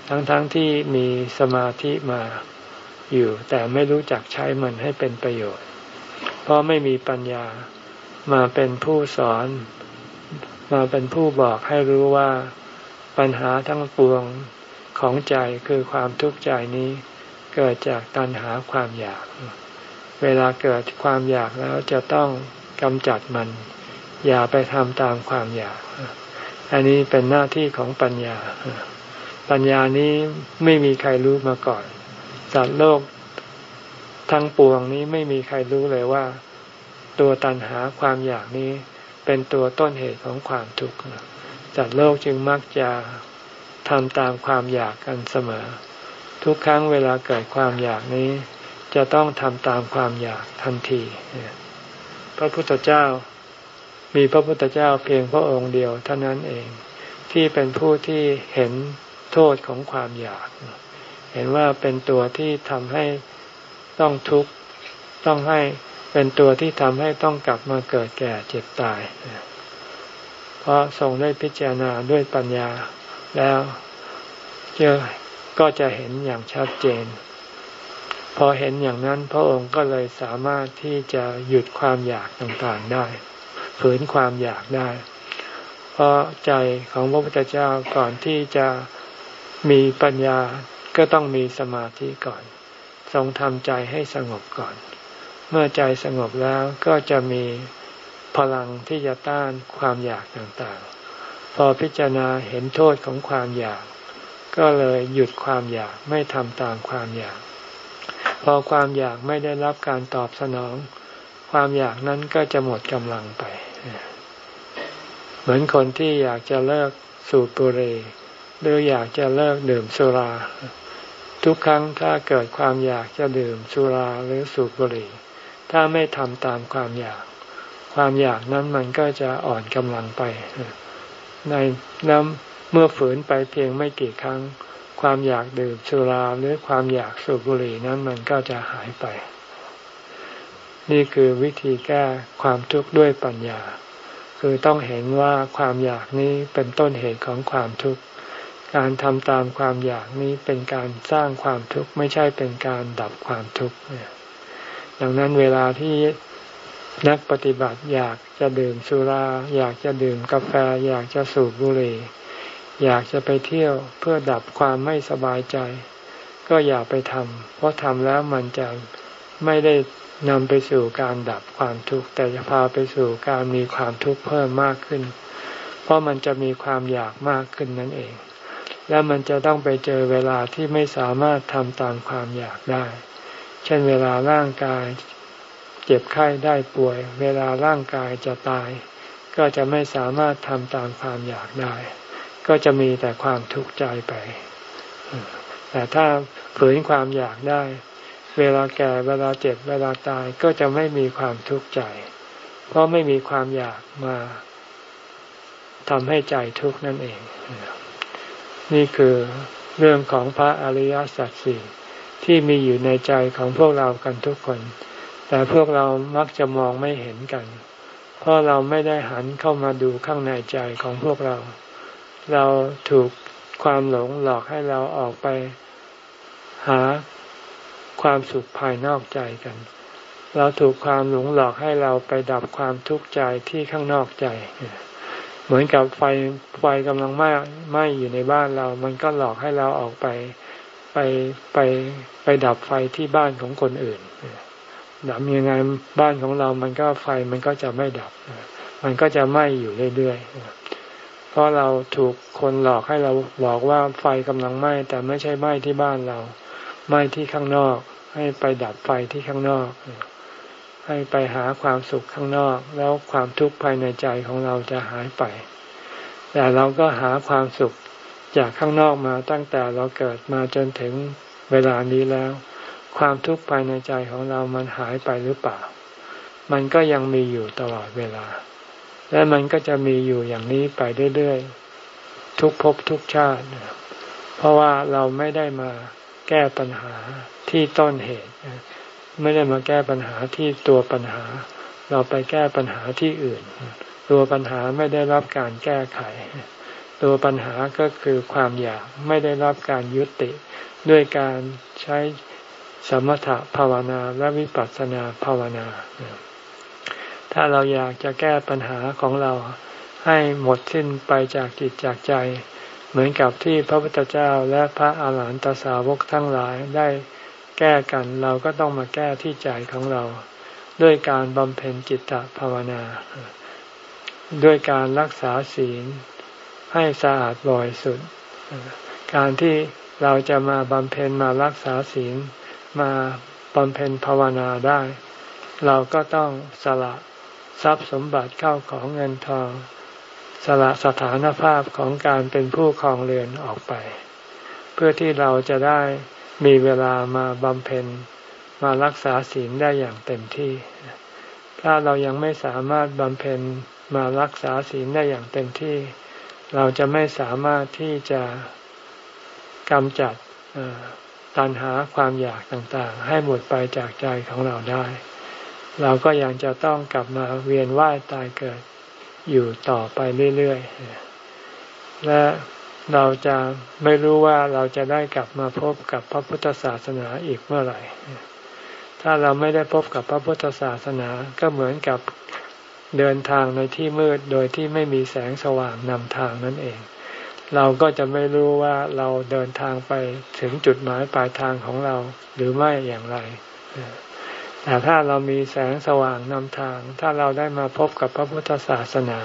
ทั้งๆทที่มีสมาธิมาอยู่ แต่ไม่รู้จักใช้มันให้เป็นประโยชน์ เพราะไม่มีปัญญามาเป็นผู้สอน มาเป็นผู้บอกให้รู้ว่าปัญหาทั้งปวงของใจคือความทุกข์ใจนี้เกิดจากตัณหาความอยาก เวลาเกิดความอยากแล้วจะต้อง กำจัดมัน อย่าไปทำตามความอยาก อันนี้เป็นหน้าที่ของปัญญา ปัญญานี้ไม่มีใครรู้มาก่อน สัตว์โลกทั้งปวงนี้ไม่มีใครรู้เลยว่า ตัวตันหาความอยากนี้เป็นตัวต้นเหตุของความทุกข์จัดโลกจึงมักจะทำตามความอยากกันเสมอ ทุกครั้งเวลาเกิดความอยากนี้ จะต้องทำตามความอยากทันที พระพุทธเจ้า มีพระพุทธเจ้าเพียงพระองค์เดียวเท่านั้นเอง ที่เป็นผู้ที่เห็นโทษของความอยาก เห็นว่าเป็นตัวที่ทำให้ต้องทุกข์ต้องให้เป็นตัวที่ทำให้ต้องกลับมาเกิดแก่เจ็บตาย เพราะทรงได้พิจารณาด้วยปัญญาแล้วก็จะเห็นอย่างชัดเจน พอเห็นอย่างนั้นพระองค์ก็เลยสามารถที่จะหยุดความอยากต่างๆได้ ฝืนความอยากได้ เพราะใจของพระพุทธเจ้าก่อนที่จะมีปัญญาก็ต้องมีสมาธิก่อน ทรงทำใจให้สงบก่อน เมื่อใจสงบแล้วก็จะมีพลังที่จะต้านความอยากต่างๆ พอพิจารณาเห็นโทษของความอยาก ก็เลยหยุดความอยากไม่ทำตามความอยาก พอความอยากไม่ได้รับการตอบสนอง ความอยากนั้นก็จะหมดกำลังไป เหมือนคนที่อยากจะเลิกสูบบุหรี่หรืออยากจะเลิกดื่มสุรา ทุกครั้งถ้าเกิดความอยากจะดื่มสุราหรือสูบบุหรี่ ถ้าไม่ทำตามความอยาก ความอยากนั้นมันก็จะอ่อนกำลังไป ในน้ำเมื่อฝืนไปเพียงไม่กี่ครั้ง ความอยากดื่มสุราหรือความอยากสูบบุหรี่นั้นมันก็จะหายไป นี่คือวิธีแก้ความทุกข์ด้วยปัญญา คือต้องเห็นว่าความอยากนี้เป็นต้นเหตุของความทุกข์ การทำตามความอยากนี้เป็นการสร้างความทุกข์ไม่ใช่เป็นการดับความทุกข์ดังนั้นเวลาที่นักปฏิบัติอยากจะดื่มสุรา อยากจะดื่มกาแฟ อยากจะสูบบุหรี่ อยากจะไปเที่ยวเพื่อดับความไม่สบายใจ ก็อย่าไปทำเพราะทำแล้วมันจะไม่ได้นำไปสู่การดับความทุกข์ แต่จะพาไปสู่การมีความทุกข์เพิ่มมากขึ้น เพราะมันจะมีความอยากมากขึ้นนั่นเอง แล้วมันจะต้องไปเจอเวลาที่ไม่สามารถทำตามความอยากได้ เช่นเวลาร่างกายเจ็บไข้ได้ป่วย เวลาร่างกายจะตาย ก็จะไม่สามารถทำตามความอยากได้ ก็จะมีแต่ความทุกข์ใจไป แต่ถ้าฝืนความอยากได้ เวลาแก่เวลาเจ็บเวลาตายก็จะไม่มีความทุกข์ใจ เพราะไม่มีความอยากมาทำให้ใจทุกข์นั่นเอง นี่คือเรื่องของพระอริยสัจสี่ที่มีอยู่ในใจของพวกเรากันทุกคน แต่พวกเรามักจะมองไม่เห็นกัน เพราะเราไม่ได้หันเข้ามาดูข้างในใจของพวกเรา เราถูกความหลงหลอกให้เราออกไปหาความสุขภายนอกใจกัน เราถูกความหลงหลอกให้เราไปดับความทุกข์ใจที่ข้างนอกใจ เหมือนกับไฟไฟกำลังไหม้ไหม้อยู่ในบ้านเรา มันก็หลอกให้เราออกไปไปไปไปดับไฟที่บ้านของคนอื่นดับยังไงบ้านของเรา มันก็ไฟมันก็จะไม่ดับ มันก็จะไหม้อยู่เรื่อยๆ เพราะเราถูกคนหลอกให้เราบอกว่าไฟกำลังไหม้แต่ไม่ใช่ไหม้ที่บ้านเราไหม่ที่ข้างนอก ให้ไปดับไฟที่ข้างนอก ให้ไปหาความสุขข้างนอก แล้วความทุกข์ภายในใจของเราจะหายไป แต่เราก็หาความสุขจากข้างนอกมาตั้งแต่เราเกิดมาจนถึงเวลานี้แล้ว ความทุกข์ภายในใจของเรามันหายไปหรือเปล่า มันก็ยังมีอยู่ตลอดเวลา และมันก็จะมีอยู่อย่างนี้ไปเรื่อยๆ ทุกภพทุกชาติ เพราะว่าเราไม่ได้มาแก้ปัญหาที่ต้นเหตุ ไม่ได้มาแก้ปัญหาที่ตัวปัญหา เราไปแก้ปัญหาที่อื่น ตัวปัญหาไม่ได้รับการแก้ไข ตัวปัญหาก็คือความอยากไม่ได้รับการยุติ ด้วยการใช้สมถะภาวนาและวิปัสสนาภาวนา ถ้าเราอยากจะแก้ปัญหาของเราให้หมดสิ้นไปจากจิตจากใจ เหมือนกับที่พระพุทธเจ้าและพระอาหารหันตสาวกทั้งหลายได้แก้กันเราก็ต้องมาแก้ที่ใจของเรา ด้วยการบำเพ็ญจิตตภาวนา ด้วยการรักษาศีลให้สะอาดบ่อยสุดการที่เราจะมาบำเพ็ญมารักษาศีลมาบำเพ็ญภาวนาได้ เราก็ต้องสละ ทรัพย์สมบัติเข้าของเงินทอง สละสถานภาพของการเป็นผู้ครองเรือนออกไป เพื่อที่เราจะได้มีเวลามาบำเพ็ญมารักษาศีลได้อย่างเต็มที่ ถ้าเรายังไม่สามารถบำเพ็ญมารักษาศีลได้อย่างเต็มที่ เราจะไม่สามารถที่จะกำจัดตัณหาความอยากต่างๆ ให้หมดไปจากใจของเราได้ เราก็ยังจะต้องกลับมาเวียนว่ายตายเกิดอยู่ต่อไปเรื่อยๆ และเราจะไม่รู้ว่าเราจะได้กลับมาพบกับพระพุทธศาสนาอีกเมื่อไหร่ ถ้าเราไม่ได้พบกับพระพุทธศาสนาก็เหมือนกับเดินทางในที่มืดโดยที่ไม่มีแสงสว่างนำทางนั่นเอง เราก็จะไม่รู้ว่าเราเดินทางไปถึงจุดหมายปลายทางของเราหรือไม่อย่างไร แต่ถ้าเรามีแสงสว่างนำทาง ถ้าเราได้มาพบกับพระพุทธศาสนา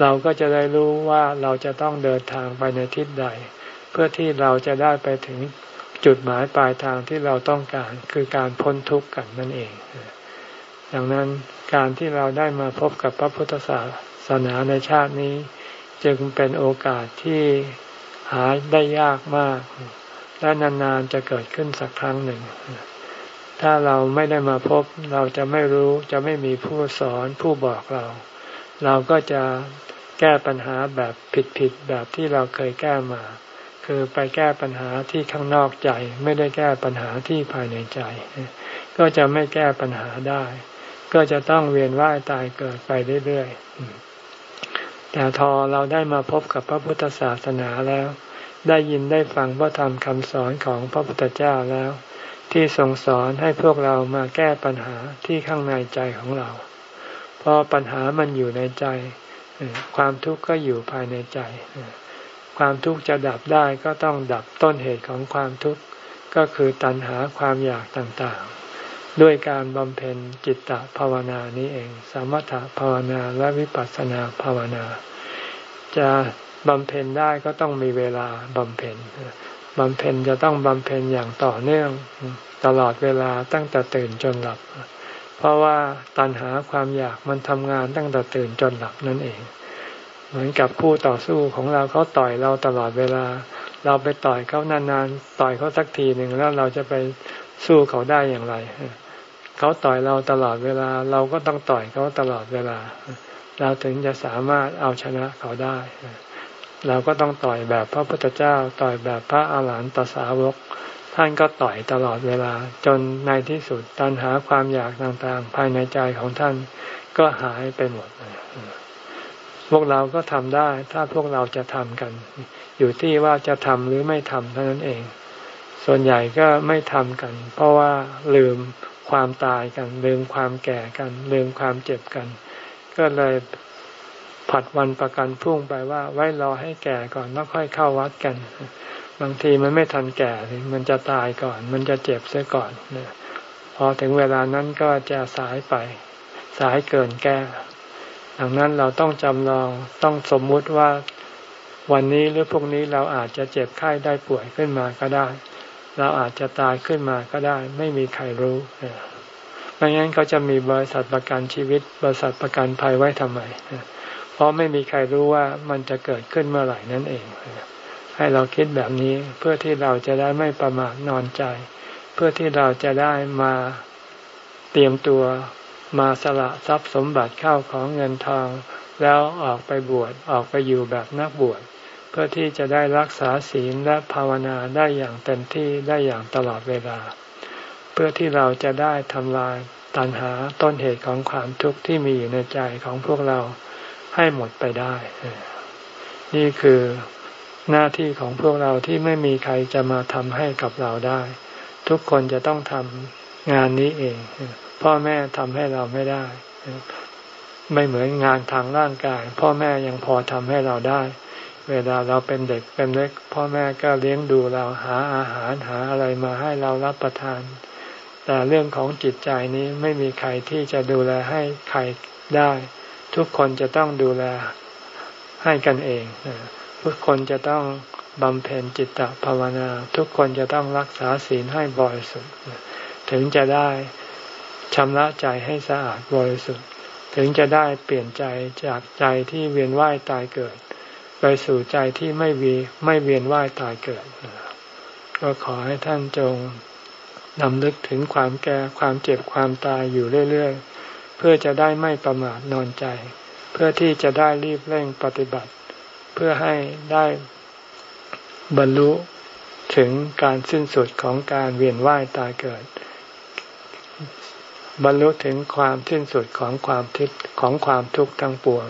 เราก็จะได้รู้ว่าเราจะต้องเดินทางไปในทิศใด เพื่อที่เราจะได้ไปถึงจุดหมายปลายทางที่เราต้องการคือการพ้นทุกข์กันนั่นเองดังนั้นการที่เราได้มาพบกับพระพุทธศาสนาในชาตินี้ จึงเป็นโอกาสที่หาได้ยากมาก และนานๆจะเกิดขึ้นสักครั้งหนึ่ง ถ้าเราไม่ได้มาพบ เราจะไม่รู้จะไม่มีผู้สอนผู้บอกเรา เราก็จะแก้ปัญหาแบบผิดๆแบบที่เราเคยแก้มา คือไปแก้ปัญหาที่ข้างนอกใจ ไม่ได้แก้ปัญหาที่ภายในใจ ก็จะไม่แก้ปัญหาได้ ก็จะต้องเวียนว่ายตายเกิดไปเรื่อยๆแต่ทอเราได้มาพบกับพระพุทธศาสนาแล้ว ได้ยินได้ฟังพระธรรมคำสอนของพระพุทธเจ้าแล้ว ที่ทรงสอนให้พวกเรามาแก้ปัญหาที่ข้างในใจของเรา เพราะปัญหามันอยู่ในใจ ความทุกข์ก็อยู่ภายในใจ ความทุกข์จะดับได้ก็ต้องดับต้นเหตุของความทุกข์ก็คือตัณหาความอยากต่างๆ ด้วยการบำเพ็ญจิตตภาวนานี้เอง สมถภาวนาและวิปัสสนาภาวนา จะบำเพ็ญได้ก็ต้องมีเวลาบำเพ็ญ บำเพ็ญจะต้องบำเพ็ญอย่างต่อเนื่องตลอดเวลาตั้งแต่ตื่นจนหลับ เพราะว่าตัณหาความอยากมันทำงานตั้งแต่ตื่นจนหลับนั่นเอง เหมือนกับคู่ต่อสู้ของเราเขาต่อยเราตลอดเวลา เราไปต่อยเขานานๆต่อยเขาสักทีหนึ่งแล้วเราจะไปสู้เขาได้อย่างไรเขาต่อยเราตลอดเวลา เราก็ต้องต่อยเขาตลอดเวลา เราถึงจะสามารถเอาชนะเขาได้ เราก็ต้องต่อยแบบพระพุทธเจ้า ต่อยแบบพระอาหารหันตสาวก ท่านก็ต่อยตลอดเวลา จนในที่สุดตัณหาความอยากต่างๆ ภายในใจของท่านก็หายไปหมด พวกเราก็ทำได้ ถ้าพวกเราจะทำกัน อยู่ที่ว่าจะทำหรือไม่ทำเท่านั้นเอง ส่วนใหญ่ก็ไม่ทำกัน เพราะว่าลืมความตายกัน ลืมความแก่กัน ลืมความเจ็บกัน ก็เลย ผัดวันประกันพรุ่งไปว่าไว้รอให้แก่ก่อนแล้วค่อยเข้าวัดกัน บางทีมันไม่ทันแก่มันจะตายก่อน มันจะเจ็บเสียก่อนนพอถึงเวลานั้นก็จะสายไป สายเกินแก้ดังนั้นเราต้องจำลองต้องสมมุติว่าวันนี้หรือพรุ่งนี้เราอาจจะเจ็บไข้ได้ป่วยขึ้นมาก็ได้ เราอาจจะตายขึ้นมาก็ได้ ไม่มีใครรู้ไม่งั้นเขาจะมีบริษัทประกันชีวิต บริษัทประกันภัยไว้ทำไม เพราะไม่มีใครรู้ว่ามันจะเกิดขึ้นเมื่อไหร่นั่นเอง ให้เราคิดแบบนี้เพื่อที่เราจะได้ไม่ประมาทนอนใจ เพื่อที่เราจะได้มาเตรียมตัวมาสละทรัพย์สมบัติเข้าของเงินทอง แล้วออกไปบวชออกไปอยู่แบบนักบวชเพื่อที่จะได้รักษาศีลและภาวนาได้อย่างเต็มที่ได้อย่างตลอดเวลา เพื่อที่เราจะได้ทำลายตัณหาต้นเหตุของความทุกข์ที่มีอยู่ในใจของพวกเรา ให้หมดไปได้ นี่คือหน้าที่ของพวกเราที่ไม่มีใครจะมาทำให้กับเราได้ ทุกคนจะต้องทำงานนี้เอง พ่อแม่ทำให้เราไม่ได้ ไม่เหมือนงานทางร่างกาย พ่อแม่ยังพอทำให้เราได้ เวลาเราเป็นเด็กเป็นเล็ก พ่อแม่ก็เลี้ยงดูเราหาอาหารหาอะไรมาให้เรารับประทาน แต่เรื่องของจิตใจนี้ไม่มีใครที่จะดูแลให้ใครได้ ทุกคนจะต้องดูแลให้กันเอง ทุกคนจะต้องบำเพ็ญจิตตภาวนา ทุกคนจะต้องรักษาศีลให้บริสุทธิ์ ถึงจะได้ชำระใจให้สะอาดบริสุทธิ์ ถึงจะได้เปลี่ยนใจจากใจที่เวียนว่ายตายเกิด ไปสู่ใจที่ไม่วีไม่เวียนว่ายตายเกิด ก็ขอให้ท่านจงนำลึกถึงความแก่ความเจ็บความตายอยู่เรื่อย ๆ พื่อจะได้ไม่ประมาทนอนใจ เพื่อที่จะได้รีบเร่งปฏิบัติ เพื่อให้ได้บรรลุถึงการสิ้นสุดของการเวียนว่ายตายเกิด บรรลุถึงความสิ้นสุดของความทิศของความทุกข์ทั้งปวง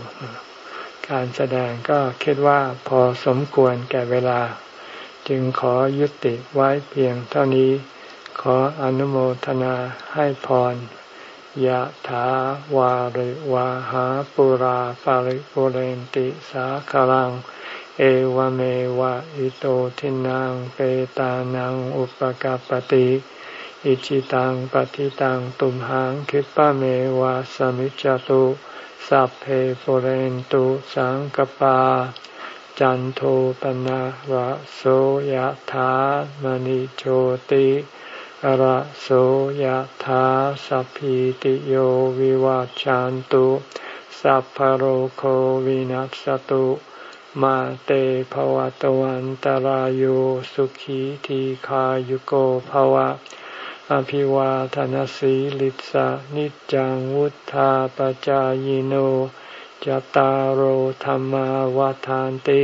การแสดงก็คิดว่าพอสมควรแก่เวลา จึงขอยุติไว้เพียงเท่านี้ ขออนุโมทนาให้พร ยะถาวาริวาหาปุราปาริปุเรนติสาคลัง เอวเมวะอิโตทินังเปตานังอุปกาปติอิจิตังปฏิตังตุมหังคิปะเมวะสมิจจตุสัพเพปเรนตุสังกปา จันโทปนะระโสยธามณิโชติ ระโสยธาสัพพิติโยวิวัจจันตุสัพพโรโควินัสตุมาเตภวะตวันตารโยสุขีทีขายุโกภวะ อภิวาทนสีลิสะนิจังวุธาปจายโนจตารโหธรรมวาทานติ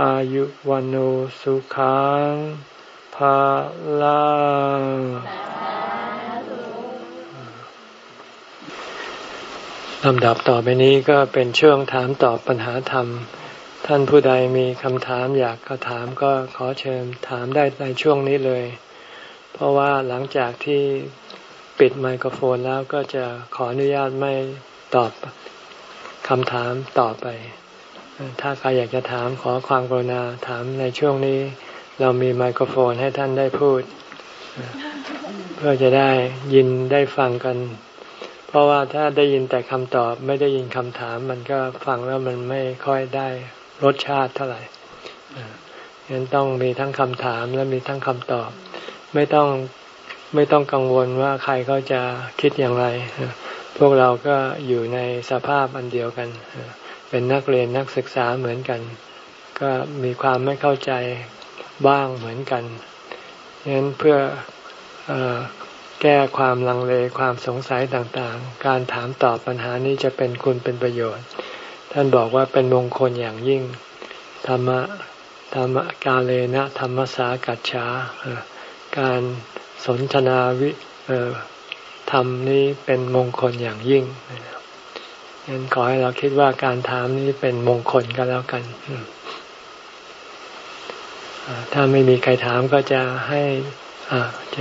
อายุวันโอสุขัง ภาลังลำดับต่อไปนี้ก็เป็นช่วงถามตอบปัญหาธรรม ท่านผู้ใดมีคำถามอยากกระถามก็ขอเชิญถามได้ในช่วงนี้เลย เพราะว่าหลังจากที่ปิดไมโครโฟนแล้วก็จะขออนุญาตไม่ตอบคำถามต่อไป ถ้าใครอยากจะถามขอความกรุณาถามในช่วงนี้ เรามีไมโครโฟนให้ท่านได้พูด เพื่อจะได้ยินได้ฟังกัน เพราะว่าถ้าได้ยินแต่คำตอบ ไม่ได้ยินคำถาม มันก็ฟังแล้วมันไม่ค่อยได้รสชาติเท่าไหร่ยังต้องมีทั้งคำถามและมีทั้งคำตอบ ไม่ต้องไม่ต้องกังวลว่าใครเขาจะคิดอย่างไร พวกเราก็อยู่ในสภาพอันเดียวกัน เป็นนักเรียนนักศึกษาเหมือนกัน ก็มีความไม่เข้าใจ บ้างเหมือนกันฉะนั้นเพื่ออแก้ความลังเลความสงสัยต่างๆ การถามตอบปัญหานี้จะเป็นคุณเป็นประโยชน์ ท่านบอกว่าเป็นมงคลอย่างยิ่ง ธรรมะธรรมกาเลนะธรรมสากัจฉาการสนทนาวิธรรมนี้เป็นมงคลอย่างยิ่งงั้นขอให้เราคิดว่าการถามนี้เป็นมงคลก็แล้วกัน ถ้าไม่มีใครถามก็จะให้เจ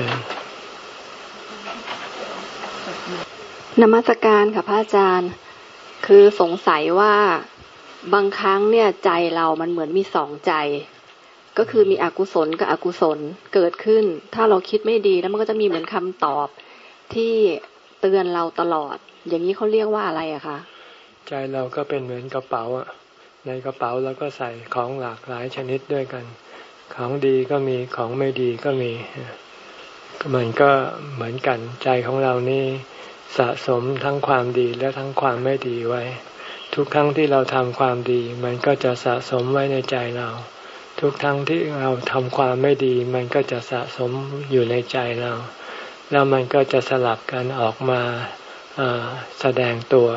นมัสการค่ะพระอาจารย์ คือสงสัยว่าบางครั้งเนี่ยใจเรามันเหมือนมีสองใจ ก็คือมีอกุศลกับอกุศลเกิดขึ้น ถ้าเราคิดไม่ดีแล้วมันก็จะมีเหมือนคำตอบที่เตือนเราตลอด อย่างนี้เขาเรียกว่าอะไรอะคะใจเราก็เป็นเหมือนกระเป๋าอะในกระเป๋าเราก็ใส่ของหลากหลายชนิดด้วยกัน ของดีก็มีของไม่ดีก็มีมันก็เหมือนกันใจของเรานี่สะสมทั้งความดีและทั้งความไม่ดีไว้ ทุกครั้งที่เราทำความดี มันก็จะสะสมไว้ในใจเรา ทุกครั้งที่เราทำความไม่ดี มันก็จะสะสมอยู่ในใจเรา แล้วมันก็จะสลับกันออกมาแสดงตัว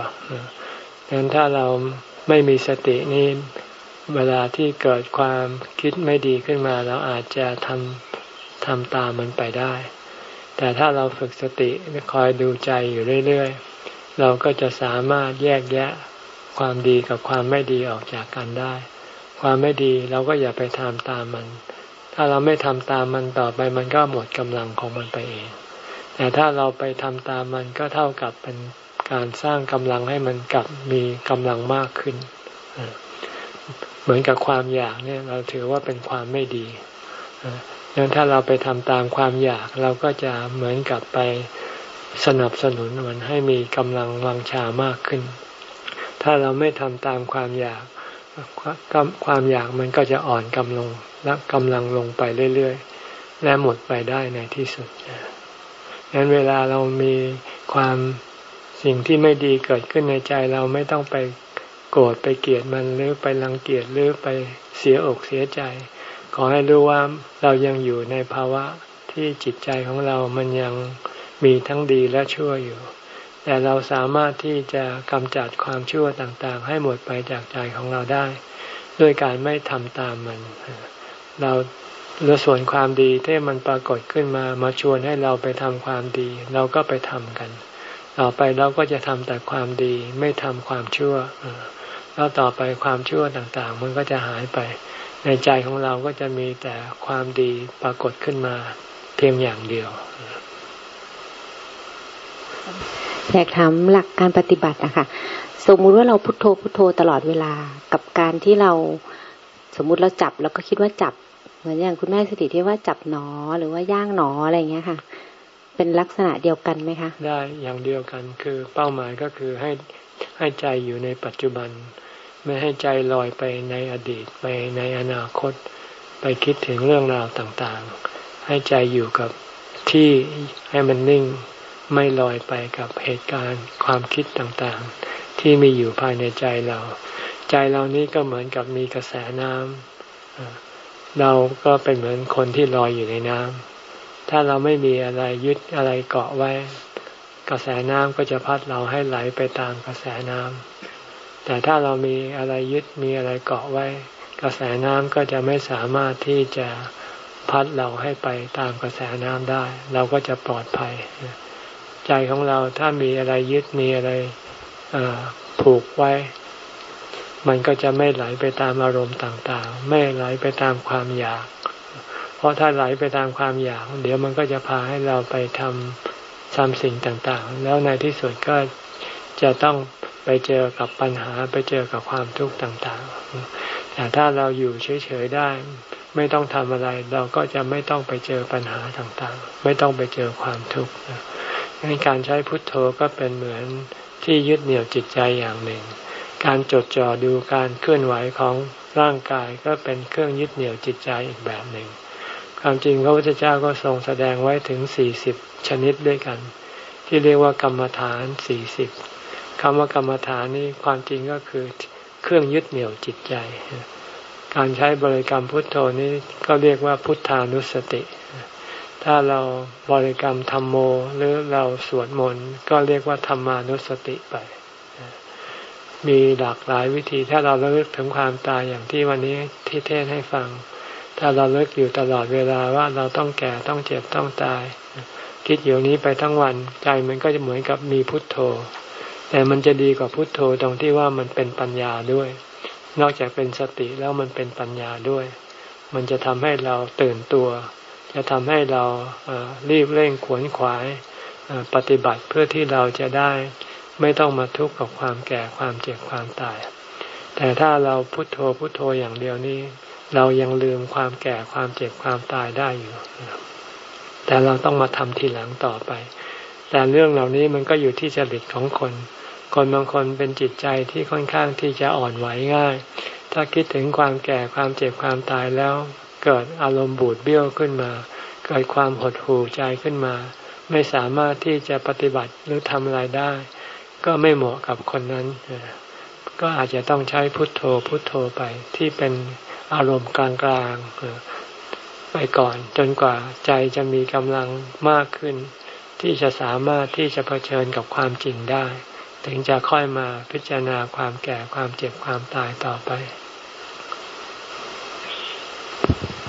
ดังนั้นถ้าเราไม่มีสตินี่ เวลาที่เกิดความคิดไม่ดีขึ้นมา เราอาจจะทำทำตามมันไปได้ แต่ถ้าเราฝึกสติคอยดูใจอยู่เรื่อยๆ เราก็จะสามารถแยกแยะความดีกับความไม่ดีออกจากกันได้ ความไม่ดีเราก็อย่าไปทำตามมัน ถ้าเราไม่ทำตามมันต่อไปมันก็หมดกำลังของมันไปเอง แต่ถ้าเราไปทำตามมันก็เท่ากับเป็นการสร้างกำลังให้มันกลับมีกำลังมากขึ้น เหมือนกับความอยากเนี่ย เราถือว่าเป็นความไม่ดีดังนั้นถ้าเราไปทำตามความอยาก เราก็จะเหมือนกับไปสนับสนุนมันให้มีกำลังวังชามากขึ้น ถ้าเราไม่ทำตามความอยากความอยากมันก็จะอ่อนกำลังและกำลังลงไปเรื่อยๆ และหมดไปได้ในที่สุดดังนั้นเวลาเรามีความสิ่งที่ไม่ดีเกิดขึ้นในใจเราไม่ต้องไป โกรธไปเกลียดมันหรือไปรังเกียจหรือไปเสียอกเสียใจ ขอให้รู้ว่าเรายังอยู่ในภาวะที่จิตใจของเรามันยังมีทั้งดีและชั่วอยู่ แต่เราสามารถที่จะกำจัดความชั่วต่างๆ ให้หมดไปจากใจของเราได้ ด้วยการไม่ทำตามมัน เราหรือส่วนความดีที่มันปรากฏขึ้นมามาชวนให้เราไปทำความดี เราก็ไปทำกัน ต่อไปเราก็จะทำแต่ความดีไม่ทำความชั่ว แล้วต่อไปความชั่วต่างๆ มันก็จะหายไป ในใจของเราก็จะมีแต่ความดีปรากฏขึ้นมาเพียงอย่างเดียวอยากถามหลักการปฏิบัตินะคะสมมุติว่าเราพุโทโธพุโทโธตลอดเวลากับการที่เราสมมุติเราจับแล้วก็คิดว่าจับ เหมือนอย่างคุณแม่สติที่ว่าจับหนอหรือว่าย่างหนออะไรเงี้ยค่ะ เป็นลักษณะเดียวกันไหมคะ ได้อย่างเดียวกันคือเป้าหมายก็คือให้ให้ใจอยู่ในปัจจุบัน ไม่ให้ใจลอยไปในอดีตไปในอนาคต ไปคิดถึงเรื่องราวต่างๆ ให้ใจอยู่กับที่ให้มันนิ่งไม่ลอยไปกับเหตุการณ์ความคิดต่างๆ ที่มีอยู่ภายในใจเรา ใจเรานี้ก็เหมือนกับมีกระแสน้ำเราก็เป็นเหมือนคนที่ลอยอยู่ในน้ำถ้าเราไม่มีอะไรยึดอะไรเกาะไว้ กระแสน้ำก็จะพัดเราให้ไหลไปตามกระแสน้ำ แต่ถ้าเรามีอะไรยึดมีอะไรเกาะไว้ กระแสน้ำก็จะไม่สามารถที่จะพัดเราให้ไปตามกระแสน้ำได้ เราก็จะปลอดภัย ใจของเราถ้ามีอะไรยึดมีอะไรผูกไว้ มันก็จะไม่ไหลไปตามอารมณ์ต่างๆ ไม่ไหลไปตามความอยาก เพราะถ้าไหลไปตามความอยาก เดี๋ยวมันก็จะพาให้เราไปทำทำสิ่งต่างๆ แล้วในที่สุดก็จะต้อง ไปเจอกับปัญหาไปเจอกับความทุกข์ต่างๆ แต่ถ้าเราอยู่เฉยๆได้ ไม่ต้องทำอะไรเราก็จะไม่ต้องไปเจอปัญหาต่างๆ ไม่ต้องไปเจอความทุกข์ในการใช้พุทโธก็เป็นเหมือนที่ยึดเหนี่ยวจิตใจอย่างหนึ่ง การจดจ่อดูการเคลื่อนไหวของร่างกายก็เป็นเครื่องยึดเหนี่ยวจิตใจอีกแบบหนึ่ง ความจริงพระพุทธเจ้าก็ทรงแสดงไว้ถึงสี่สิบชนิดด้วยกัน ที่เรียกว่ากรรมฐานสี่สิบ คำว่ากรรมฐานนี้ความจริงก็คือเครื่องยึดเหนี่ยวจิตใจ การใช้บริกรรมพุทโธนี้ก็เรียกว่าพุทธานุสติ ถ้าเราบริกรรมธรรมโมหรือเราสวดมนต์ก็เรียกว่าธรรมานุสติไป มีหลากหลายวิธีถ้าเราเลิกถึงความตายอย่างที่วันนี้ที่เทศให้ฟัง ถ้าเราเลิกอยู่ตลอดเวลาว่าเราต้องแก่ต้องเจ็บต้องตาย คิดอยู่นี้ไปทั้งวันใจมันก็จะเหมือนกับมีพุทโธ แต่มันจะดีกว่าพุทโธตรงที่ว่ามันเป็นปัญญาด้วย นอกจากเป็นสติแล้วมันเป็นปัญญาด้วย มันจะทำให้เราตื่นตัว จะทำให้เรารีบเร่งขวนขวายปฏิบัติเพื่อที่เราจะได้ไม่ต้องมาทุกข์กับความแก่ความเจ็บความตาย แต่ถ้าเราพุโทโธพุโทโธอย่างเดียวนี้ เรายังลืมความแก่ความเจ็บความตายได้อยู่ แต่เราต้องมาทำทีหลังต่อไป แต่เรื่องเหล่านี้มันก็อยู่ที่จริตของคน คนบางคนเป็นจิตใจที่ค่อนข้างที่จะอ่อนไหวง่าย ถ้าคิดถึงความแก่ความเจ็บความตายแล้ว เกิดอารมณ์บูดเบี้ยวขึ้นมา เกิดความหดหู่ใจขึ้นมา ไม่สามารถที่จะปฏิบัติหรือทำอะไรได้ ก็ไม่เหมาะกับคนนั้น ก็อาจจะต้องใช้พุทโธพุทโธไปที่เป็นอารมณ์กลางๆไปก่อนจนกว่าใจจะมีกำลังมากขึ้น ที่จะสามารถที่จะเผชิญกับความจริงได้ ถึงจะค่อยมาพิจารณาความแก่ความเจ็บความตายต่อไป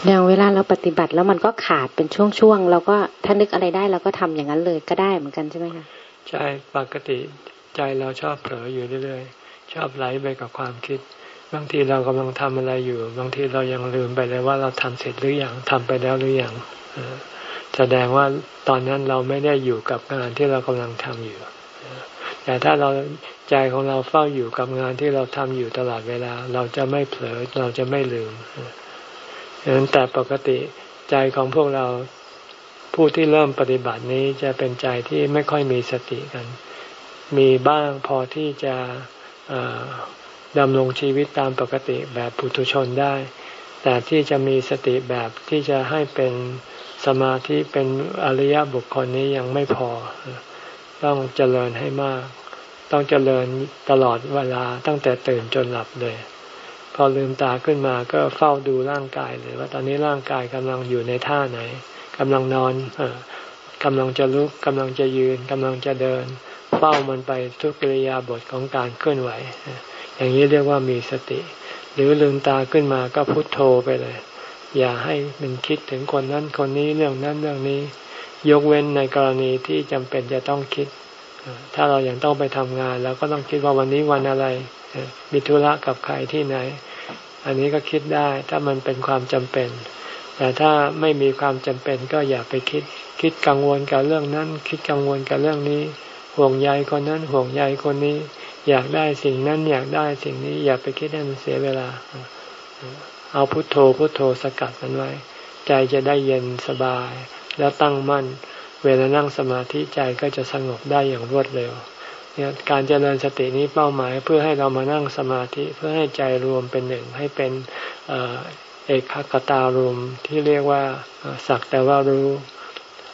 อย่างเวลาเราปฏิบัติแล้วมันก็ขาดเป็นช่วงๆเราก็ถ้านึกอะไรได้เราก็ทำอย่างนั้นเลยก็ได้เหมือนกันใช่ไหมคะใช่ปกติใจเราชอบเผลออยู่เรื่อยๆชอบไหลไปกับความคิด บางทีเรากำลังทำอะไรอยู่ บางทีเรายังลืมไปเลยว่าเราทำเสร็จหรืออยังทำไปแล้วหรือยังแสดงว่าตอนนั้นเราไม่ได้อยู่กับงานที่เรากำลังทำอยู่ แต่ถ้าเราใจของเราเฝ้าอยู่กับงานที่เราทำอยู่ตลอดเวลา เราจะไม่เผลอเราจะไม่ลืมดังนั้นแต่ปกติใจของพวกเราผู้ที่เริ่มปฏิบัตินี้จะเป็นใจที่ไม่ค่อยมีสติกัน มีบ้างพอที่จะดำรงชีวิตตามปกติแบบปุถุชนได้ แต่ที่จะมีสติแบบที่จะให้เป็นสมาธิเป็นอริยบุคคลนี้ยังไม่พอ ต้องเจริญให้มาก ต้องเจริญตลอดเวลาตั้งแต่ตื่นจนหลับเลย พอลืมตาขึ้นมาก็เฝ้าดูร่างกายเลยว่าตอนนี้ร่างกายกำลังอยู่ในท่าไหนกำลังนอนเออกำลังจะลุกกำลังจะยืนกำลังจะเดิน เฝ้ามันไปทุกกิริยาบทของการเคลื่อนไหว อย่างนี้เรียกว่ามีสติ หรือลืมตาขึ้นมาก็พุโทโธไปเลย อย่าให้มันคิดถึงคนนั้นคนนี้เรื่องนั้นเรื่องนี้ ยกเว้นในกรณีที่จำเป็นจะต้องคิด ถ้าเรายัางต้องไปทำงานเราก็ต้องคิดว่าวันนี้วันอะไรมีธุระกับใครที่ไหน อันนี้ก็คิดได้ถ้ามันเป็นความจำเป็น แต่ถ้าไม่มีความจำเป็นก็อย่าไปคิด คิดกังวลกับเรื่องนั้น คิดกังวลกับเรื่องนี้ ห่วงใยคนนั้นห่วงใยคนนี้ อยากได้สิ่งนั้นอยากได้สิ่งนี้อย่าไปคิดให้มันเสียเวลา เอาพุโทโธพุโทโธสกัดมันไว้ ใจจะได้เย็นสบาย แล้วตั้งมั่น เวลานั่งสมาธิใจก็จะสงบได้อย่างรวดเร็วเนี่ยการเจริญสตินี้เป้าหมายเพื่อให้เรามานั่งสมาธิเพื่อให้ใจรวมเป็นหนึ่งให้เป็นเอกขตารมที่เรียกว่าสักแต่ว่ารู้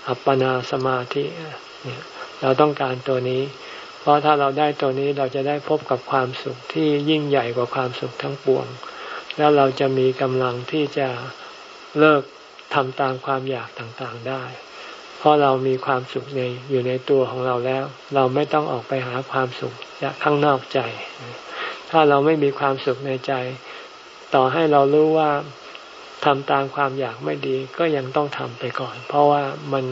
อัปปนาสมาธิเราต้องการตัวนี้ เพราะถ้าเราได้ตัวนี้เราจะได้พบกับความสุขที่ยิ่งใหญ่กว่าความสุขทั้งปวง แล้วเราจะมีกำลังที่จะเลิก ทำตามความอยากต่างๆได้ เพราะเรามีความสุขในอยู่ในตัวของเราแล้ว เราไม่ต้องออกไปหาความสุขจากข้างนอกใจ ถ้าเราไม่มีความสุขในใจ ต่อให้เรารู้ว่าทำตามความอยากไม่ดีก็ยังต้องทำไปก่อน เพราะว่ามัน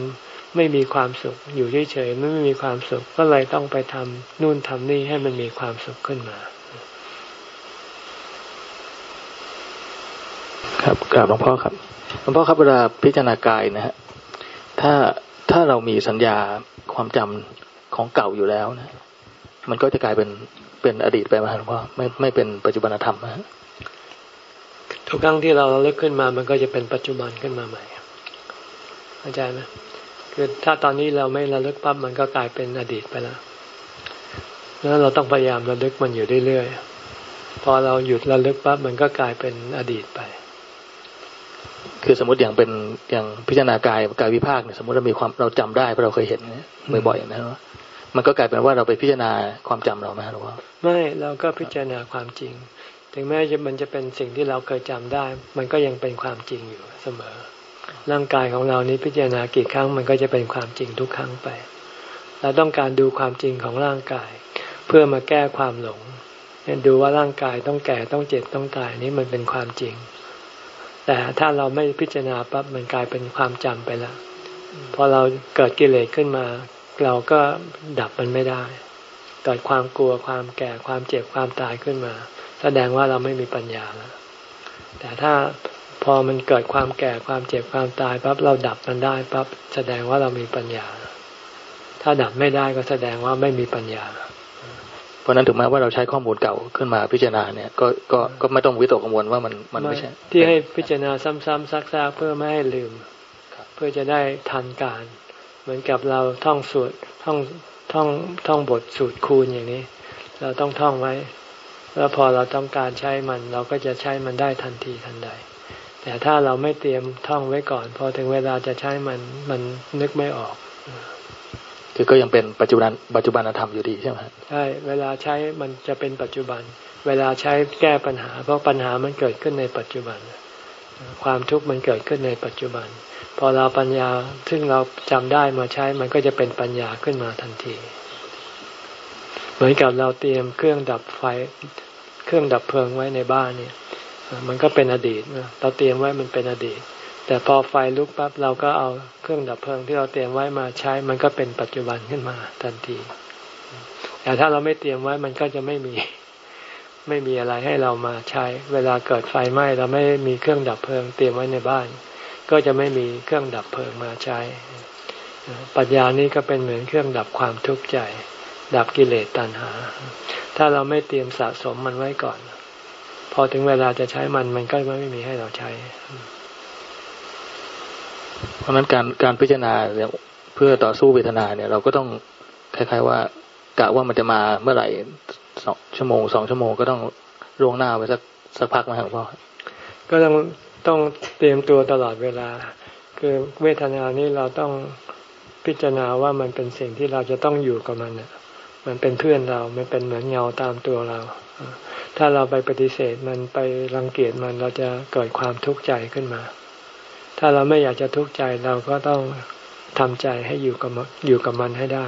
ไม่มีความสุขอยู่เฉยๆไม่มีความสุขก็เลยต้องไปทำนู่นทำนี่ให้มันมีความสุขขึ้นมา ครับกราบหลวงพ่อครับ หลวงพ่อครับเวลาพิจารณากายนะฮะถ้าถ้าเรามีสัญญาความจำของเก่าอยู่แล้วนะ มันก็จะกลายเป็นเป็นอดีตไปไหมหลวงพ่อไม่ไม่เป็นปัจจุบันธรรมนะทุกครั้งที่เราเลิกขึ้นมามันก็จะเป็นปัจจุบันขึ้นมาใหม่เข้าใจไหมคือถ้าตอนนี้เราไม่ระลึกปั๊บมันก็กลายเป็นอดีตไปแล้วแล้วเราต้องพยายามระลึกมันอยู่เรื่อยๆพอเราหยุดระลึกปั๊บมันก็กลายเป็นอดีตไป คือสมมติอย่างเป็นอย่างพิจารณากายกายวิภาคเนี่ยสมมติเรามีความเราจำได้เพราะเราเคยเห็นบ่อยๆนะครับมันก็กลายเป็นว่าเราไปพิจารณาความจำเราไหมหรือว่า ไม่เราก็พิจารณาความจริง ถึงแม้จะมันจะเป็นสิ่งที่เราเคยจำได้ มันก็ยังเป็นความจริงอยู่เสมอ ร่างกายของเรานี้พิจารณากี่ครั้ง มันก็จะเป็นความจริงทุกครั้งไป เราต้องการดูความจริงของร่างกาย เพื่อมาแก้ความหลงดูว่าร่างกายต้องแก่ต้องเจ็บต้องตายนี้มันเป็นความจริง แต่ถ้าเราไม่พิจารณาปั๊บมันกลายเป็นความจำไปแล้วพอเราเกิดกิเลสขึ้นมา เราก็ดับมันไม่ได้ เกิดความกลัวความแก่ความเจ็บความตายขึ้นมา แสดงว่าเราไม่มีปัญญาแล้วแต่ถ้าพอมันเกิดความแก่ความเจ็บความตายปั๊บเราดับมันได้ปั๊บแสดงว่าเรามีปัญญา ถ้าดับไม่ได้ก็แสดงว่าไม่มีปัญญา เพราะนั้นถึงแม้ว่าเราใช้ข้อมูลเก่าขึ้นมาพิจารณาเนี่ยก็ก็ก็ไม่ต้องวิตกกังวลว่ามันมันไม่ใช่ ที่ให้พิจารณาซ้ำๆซักๆเพื่อไม่ให้ลืม เพื่อจะได้ทันการ เหมือนกับเราท่องสวดท่องท่องท่องบทสูตรคูณอย่างนี้ เราต้องท่องไว้ แล้วพอเราต้องการใช้มัน เราก็จะใช้มันได้ทันทีทันใด แต่ถ้าเราไม่เตรียมท่องไว้ก่อน พอถึงเวลาจะใช้มันมันนึกไม่ออก คือก็ยังเป็นปัจจุบันปัจจุบันธรรมอยู่ดีใช่ไหมใช่เวลาใช้มันจะเป็นปัจจุบัน เวลาใช้แก้ปัญหา เพราะปัญหามันเกิดขึ้นในปัจจุบัน ความทุกข์มันเกิดขึ้นในปัจจุบัน พอเราปัญญาซึ่งเราจำได้มาใช้มันก็จะเป็นปัญญาขึ้นมาทันที เหมือนกับเราเตรียมเครื่องดับไฟเครื่องดับเพลิงไว้ในบ้านเนี่ย มันก็เป็นอดีตเราเตรียมไว้มันเป็นอดีต แต่พอไฟลุกปั๊บเราก็เอาเครื่องดับเพลิงที่เราเตรียมไว้มาใช้ มันก็เป็นปัจจุบันขึ้นมาทันที แต่ถ้าเราไม่เตรียมไว้มันก็จะไม่มีไม่มีอะไรให้เรามาใช้ เวลาเกิดไฟไหม้เราไม่มีเครื่องดับเพลิง เตรียมไว้ในบ้าน ก็จะไม่มีเครื่องดับเพลิงมาใช้ ปัญญานี้ก็เป็นเหมือนเครื่องดับความทุกข์ใจ ดับกิเลสตัณหา ถ้าเราไม่เตรียมสะสมมันไว้ก่อน พอถึงเวลาจะใช้มันมันก็ไม่มีให้เราใช้ เพราะนั้นการการพิจารณาเพื่อต่อสู้เวทนาเนี่ย เราก็ต้องคล้ายๆว่ากะว่ามันจะมาเมื่อไหร่สองชั่วโมงสองชั่วโมงก็ต้องล่วงหน้าไปสักสักพักนะครับพ่อก็ต้องต้องเตรียมตัวตลอดเวลา คือเวทนานี้เราต้องพิจารณาว่ามันเป็นสิ่งที่เราจะต้องอยู่กับมันเนี่ยมันเป็นเพื่อนเรา มันเป็นเหมือนเงาตามตัวเรา ถ้าเราไปปฏิเสธมันไปรังเกียจมันเราจะเกิดความทุกข์ใจขึ้นมา ถ้าเราไม่อยากจะทุกข์ใจเราก็ต้องทำใจให้อยู่กับอยู่กับมันให้ได้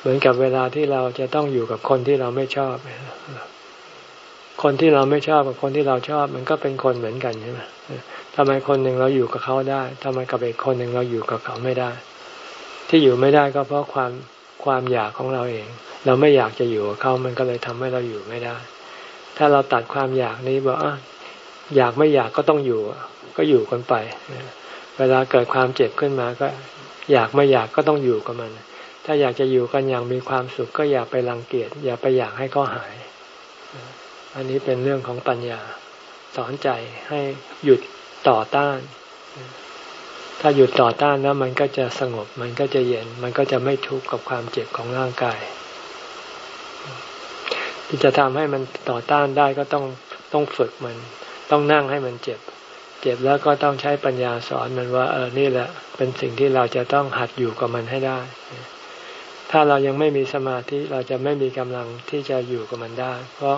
เหมือนกับเวลาที่เราจะต้องอยู่กับคนที่เราไม่ชอบ คนที่เราไม่ชอบกับคนที่เราชอบ มันก็เป็นคนเหมือนกันใช่ไหมทำไมคนหนึ่งเราอยู่กับเขาได้ทำไมกับอีกคนหนึ่งเราอยู่กับเขาไม่ได้ ที่อยู่ไม่ได้ก็เพราะความความอยากของเราเอง เราไม่อยากจะอยู่กับเขามันก็เลยทำให้เราอยู่ไม่ได้ ถ้าเราตัดความอยากนี้บอกอยากไม่อยากก็ต้องอยู่ ก็อยู่กันไป เวลาเกิดความเจ็บขึ้นมาก็อยากไม่อยากก็ต้องอยู่กับมัน ถ้าอยากจะอยู่กันอย่างมีความสุขก็อย่าไปรังเกียจอย่าไปอยากให้เขาหาย อันนี้เป็นเรื่องของปัญญา สอนใจให้หยุดต่อต้าน ถ้าหยุดต่อต้านแล้วมันก็จะสงบ มันก็จะเย็น มันก็จะไม่ทุกข์กับความเจ็บของร่างกาย ที่จะทำให้มันต่อต้านได้ก็ต้องต้องฝึกมัน ต้องนั่งให้มันเจ็บ เจ็บแล้วก็ต้องใช้ปัญญาสอนมันว่าเออนี่แหละ เป็นสิ่งที่เราจะต้องหัดอยู่กับมันให้ได้ ถ้าเรายังไม่มีสมาธิเราจะไม่มีกำลังที่จะอยู่กับมันได้ เพราะ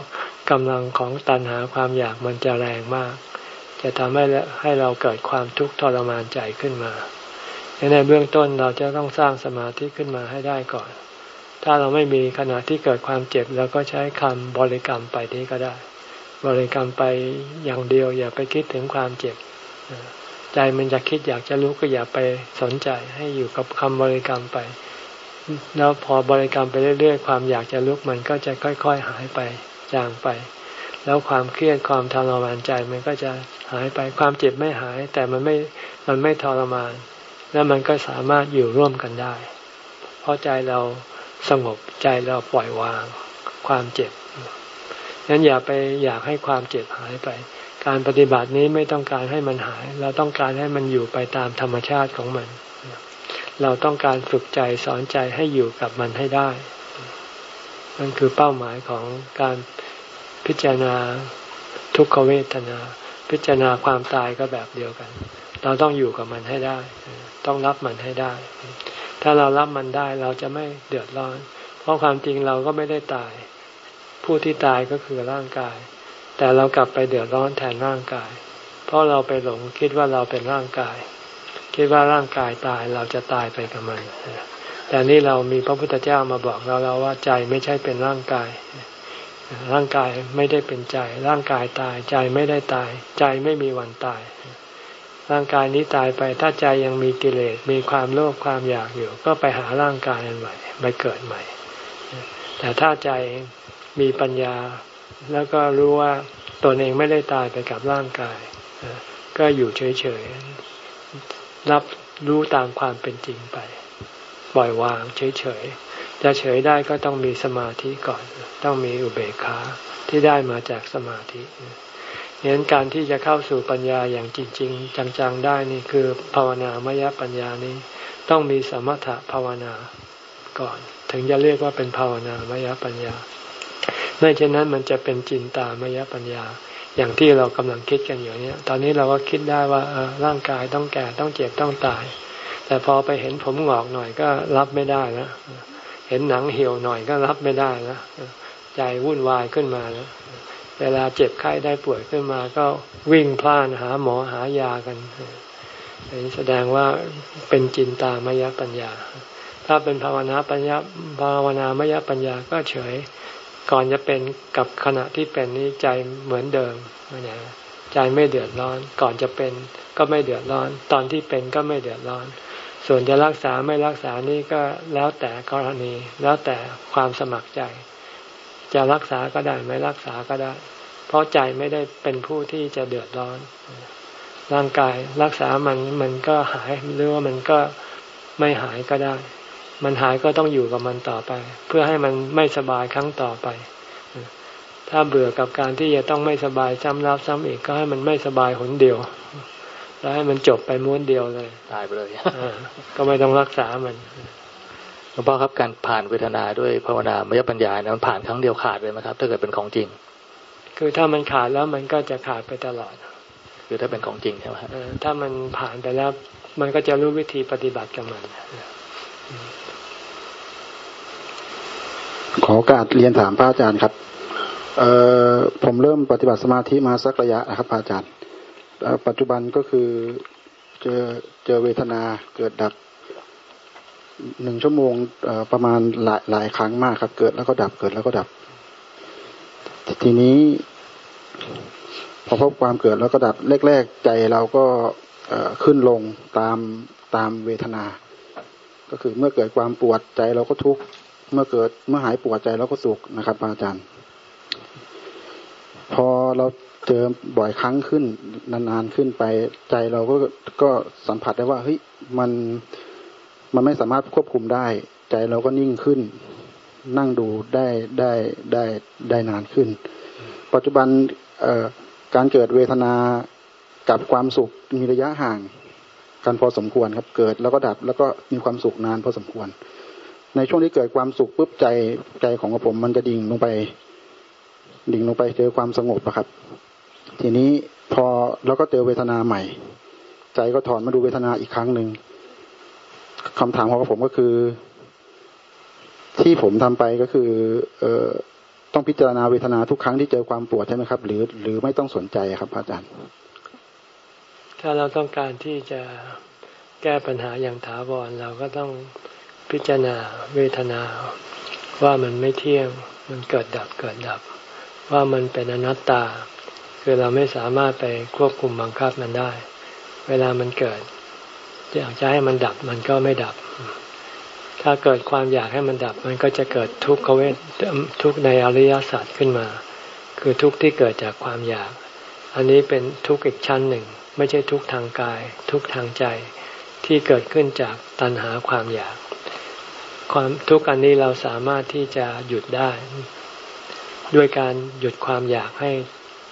กำลังของตัณหาความอยากมันจะแรงมาก จะทำให้ให้เราเกิดความทุกข์ทรมานใจขึ้นมาในเบื้องต้นเราจะต้องสร้างสมาธิขึ้นมาให้ได้ก่อน ถ้าเราไม่มีขณะที่เกิดความเจ็บเราก็ใช้คำบริกรรมไปนี้ก็ได้ บริกรรมไปอย่างเดียว อย่าไปคิดถึงความเจ็บ ใจมันจะคิดอยากจะรู้ก็อย่าไปสนใจให้อยู่กับคำบริกรรมไป แล้วพอบริกรรมไปเรื่อยๆ ความอยากจะลุกมันก็จะค่อยๆหายไปจางไป แล้วความเครียดความทรมานใจมันก็จะหายไปความเจ็บไม่หาย แต่มันไม่มันไม่ทรมาน แล้วมันก็สามารถอยู่ร่วมกันได้ เพราะใจเราสงบใจเราปล่อยวาง ความเจ็บ นั้นอย่าไปอยากให้ความเจ็บหายไป การปฏิบัตินี้ไม่ต้องการให้มันหาย เราต้องการให้มันอยู่ไปตามธรรมชาติของมัน เราต้องการฝึกใจสอนใจให้อยู่กับมันให้ได้ นั่นคือเป้าหมายของการพิจารณาทุกขเวทนา พิจารณาความตายก็แบบเดียวกัน เราต้องอยู่กับมันให้ได้ ต้องรับมันให้ได้ ถ้าเรารับมันได้เราจะไม่เดือดร้อน เพราะความจริงเราก็ไม่ได้ตาย ผู้ที่ตายก็คือร่างกาย แต่เรากลับไปเดือดร้อนแทนร่างกาย เพราะเราไปหลงคิดว่าเราเป็นร่างกาย คิดว่าร่างกายตายเราจะตายไปกับมันแต่นี่เรามีพระพุทธเจ้ามาบอกเราแล้วว่าใจไม่ใช่เป็นร่างกาย ร่างกายไม่ได้เป็นใจ ร่างกายตาย ใจไม่ได้ตาย ใจไม่มีวันตาย ร่างกายนี้ตายไป ถ้าใจยังมีกิเลส มีความโลภความอยากอยู่ ก็ไปหาร่างกายอันใหม่ไปเกิดใหม่ แต่ถ้าใจ มีปัญญา แล้วก็รู้ว่าตนเองไม่ได้ตายไปกับร่างกาย ก็อยู่เฉยๆ รับรู้ตามความเป็นจริงไป ปล่อยวางเฉยๆ จะเฉยได้ก็ต้องมีสมาธิก่อน ต้องมีอุเบกขาที่ได้มาจากสมาธิเน้นการที่จะเข้าสู่ปัญญาอย่างจริง ๆ จังๆ ได้นี่คือภาวนามยปัญญานี้ต้องมีสมถะภาวนาก่อน ถึงจะเรียกว่าเป็นภาวนามยปัญญา ไม่เช่นนั้นมันจะเป็นจินตามยปัญญา อย่างที่เรากำลังคิดกันอยู่เนี้ยตอนนี้เราก็คิดได้ว่าร่างกายต้องแก่ต้องเจ็บต้องตาย แต่พอไปเห็นผมหงอกหน่อยก็รับไม่ได้แล้วเห็นหนังเหี่ยวหน่อยก็รับไม่ได้แล้วใจวุ่นวายขึ้นมาแล้วเวลาเจ็บไข้ได้ป่วยขึ้นมาก็วิ่งพล่านหาหมอหายากันนี้แสดงว่าเป็นจินตามยปัญญา ถ้าเป็นภาวนาปัญญาภาวนามยปัญญาก็เฉย ก่อนจะเป็นกับขณะที่เป็นนี้ใจเหมือนเดิมนะใจไม่เดือดร้อน ก่อนจะเป็นก็ไม่เดือดร้อน ตอนที่เป็นก็ไม่เดือดร้อน ส่วนจะรักษาไม่รักษานี่ก็แล้วแต่กรณี แล้วแต่ความสมัครใจ จะรักษาก็ได้ไม่รักษาก็ได้ เพราะใจไม่ได้เป็นผู้ที่จะเดือดร้อน ร่างกายรักษามันมันก็หายหรือว่ามันก็ไม่หายก็ได้ มันหายก็ต้องอยู่กับมันต่อไป เพื่อให้มันไม่สบายครั้งต่อไป ถ้าเบื่อกับการที่จะต้องไม่สบายซ้ำรับซ้ำอีกก็ให้มันไม่สบายหนเดียว แล้วให้มันจบไปม้วนเดียวเลย ตายไปเลยก็ไม่ต้องรักษามันหลวงพ่อครับการผ่านเวทนาด้วยภาวนามยปัญญาเนี่ยมันผ่านครั้งเดียวขาดเลยไหมครับ ถ้าเกิดเป็นของจริง คือถ้ามันขาดแล้วมันก็จะขาดไปตลอด คือถ้าเป็นของจริงใช่ไหมครับถ้ามันผ่านไปแล้ว มันก็จะรู้วิธีปฏิบัติกับมัน ขอโอกาสเรียนถามพระอาจารย์ครับ เอ่อผมเริ่มปฏิบัติสมาธิมาสักระยะนะครับพระอาจารย์ ปัจจุบันก็คือเจอเจอเวทนาเกิดดับหนึ่งชั่วโมงประมาณหลายหลายครั้งมากครับ เกิดแล้วก็ดับเกิดแล้วก็ดับ ทีนี้พอพบความเกิดแล้วก็ดับแรกๆใจเราก็ขึ้นลงตามตามเวทนา ก็คือเมื่อเกิดความปวดใจเราก็ทุกข์ เมื่อเกิดเมื่อหายปวดใจเราก็สุขนะครับอาจารย์ พอเราเจอบ่อยครั้งขึ้นนานๆขึ้นไปใจเราก็ก็สัมผัสได้ว่าเฮ้ยมันมันไม่สามารถควบคุมได้ ใจเราก็นิ่งขึ้น นั่งดูได้ได้ได้ได้นานขึ้น ปัจจุบันการเกิดเวทนากับความสุขมีระยะห่างกันพอสมควรครับ เกิดแล้วก็ดับแล้วก็มีความสุขนานพอสมควร ในช่วงที่เกิดความสุขปุ๊บใจใจของผมมันจะดิ่งลงไป ดิ่งลงไปเจอความสงบนะครับ ทีนี้พอแล้วก็เจอเวทนาใหม่ ใจก็ถอนมาดูเวทนาอีกครั้งหนึ่งคำถามของผมก็คือ ที่ผมทำไปก็คือ เออต้องพิจารณาเวทนาทุกครั้งที่เจอความปวดใช่ไหมครับ หรือ หรือไม่ต้องสนใจครับอาจารย์ ถ้าเราต้องการที่จะแก้ปัญหาอย่างถาวรเราก็ต้อง พิจารณาเวทนา ว่ามันไม่เที่ยง มันเกิดดับเกิดดับ ว่ามันเป็นอนัตตา คือเราไม่สามารถไปควบคุมบังคับมันได้ เวลามันเกิดอยากจะให้มันดับมันก็ไม่ดับ ถ้าเกิดความอยากให้มันดับ มันก็จะเกิดทุกขเวททุกในอริยสัจขึ้นมา คือทุกที่เกิดจากความอยาก อันนี้เป็นทุกข์อีกชั้นหนึ่ง ไม่ใช่ทุกทางกาย ทุกทางใจที่เกิดขึ้นจากตัณหาความอยาก ความทุกข์อันนี้เราสามารถที่จะหยุดได้ ด้วยการหยุดความอยากให้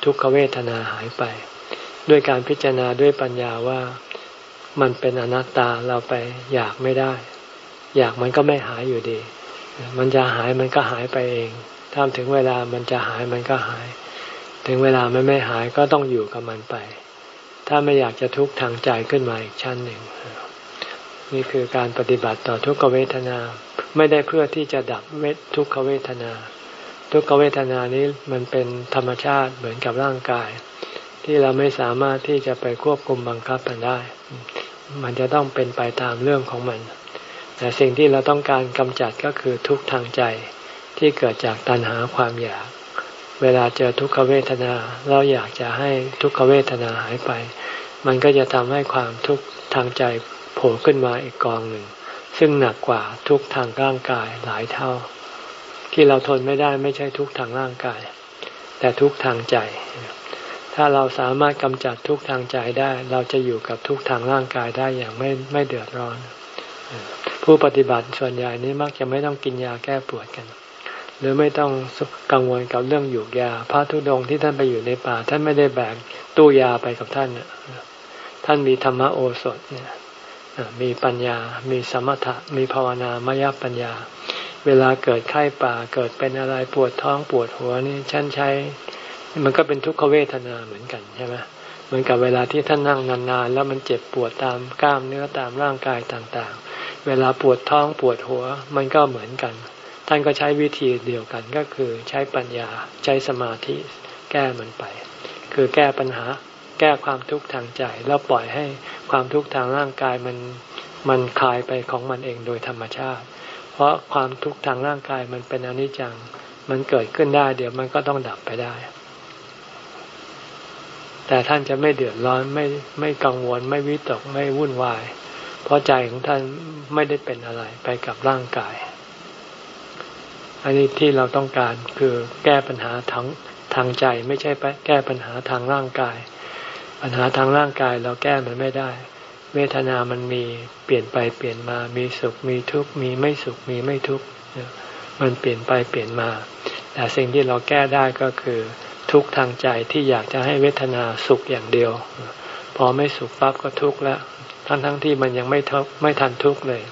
ทุกขเวทนาหายไป ด้วยการพิจารณาด้วยปัญญาว่ามันเป็นอนัตตาเราไปอยากไม่ได้ อยากมันก็ไม่หายอยู่ดี มันจะหายมันก็หายไปเอง ถ้าถึงเวลามันจะหายมันก็หาย ถึงเวลามันไม่หายก็ต้องอยู่กับมันไป ถ้าไม่อยากจะทุกข์ทางใจขึ้นมาอีกชั้นหนึ่ง นี่คือการปฏิบัติต่อทุกขเวทนา ไม่ได้เพื่อที่จะดับเวททุกขเวทนา ทุกขเวทนานี้มันเป็นธรรมชาติเหมือนกับร่างกาย ที่เราไม่สามารถที่จะไปควบคุมบังคับมันได้ มันจะต้องเป็นไปตามเรื่องของมัน แต่สิ่งที่เราต้องการกำจัดก็คือทุกทางใจที่เกิดจากตัณหาความอยาก เวลาเจอทุกขเวทนา เราอยากจะให้ทุกขเวทนาหายไป มันก็จะทำให้ความทุกข์ทางใจ โผล่ขึ้นมาอีกกองหนึ่ง ซึ่งหนักกว่าทุกทางร่างกายหลายเท่า ที่เราทนไม่ได้ไม่ใช่ทุกทางร่างกาย แต่ทุกทางใจ ถ้าเราสามารถกำจัดทุกทางใจได้ เราจะอยู่กับทุกทางร่างกายได้อย่างไม่ไม่เดือดร้อน ผู้ปฏิบัติส่วนใหญ่นี้มักจะไม่ต้องกินยาแก้ปวดกันหรือไม่ต้องกังวลกับเรื่องหยูกยา พระธุดงที่ท่านไปอยู่ในป่า ท่านไม่ได้แบกตู้ยาไปกับท่านท่านมีธรรมโอสถเนี่ย มีปัญญา มีสมถะ มีภาวนามยปัญญา เวลาเกิดไข้ป่าเกิดเป็นอะไรปวดท้องปวดหัวนี่ฉันใช้ มันก็เป็นทุกขเวทนาเหมือนกันใช่ไหมเหมือนกับเวลาที่ท่านนั่งนานๆแล้วมันเจ็บปวดตามกล้ามเนื้อตามร่างกายต่างๆ เวลาปวดท้องปวดหัวมันก็เหมือนกัน ท่านก็ใช้วิธีเดียวกันก็คือใช้ปัญญาใช้สมาธิแก้มันไป คือแก้ปัญหา แก้ความทุกข์ทางใจ แล้วปล่อยให้ความทุกข์ทางร่างกายมันมันคลายไปของมันเองโดยธรรมชาติ เพราะความทุกข์ทางร่างกายมันเป็นอนิจจัง มันเกิดขึ้นได้เดี๋ยวมันก็ต้องดับไปได้ แต่ท่านจะไม่เดือดร้อนไม่ไม่กังวลไม่วิตกไม่วุ่นวาย เพราะใจของท่านไม่ได้เป็นอะไรไปกับร่างกาย อันนี้ที่เราต้องการคือแก้ปัญหาทางทางใจไม่ใช่ไปแก้ปัญหาทางร่างกาย ปัญหาทางร่างกายเราแก้มันไม่ได้ เวทนามันมีเปลี่ยนไปเปลี่ยนมา มีสุขมีทุกข์มีไม่สุขมีไม่ทุกข์มันเปลี่ยนไปเปลี่ยนมา แต่สิ่งที่เราแก้ได้ก็คือ ทุกข์ทางใจที่อยากจะให้เวทนาสุขอย่างเดียว พอไม่สุขปั๊บก็ทุกข์แล้วทั้งทั้งที่มันยังไม่ทุกไม่ทันทุกข์เลย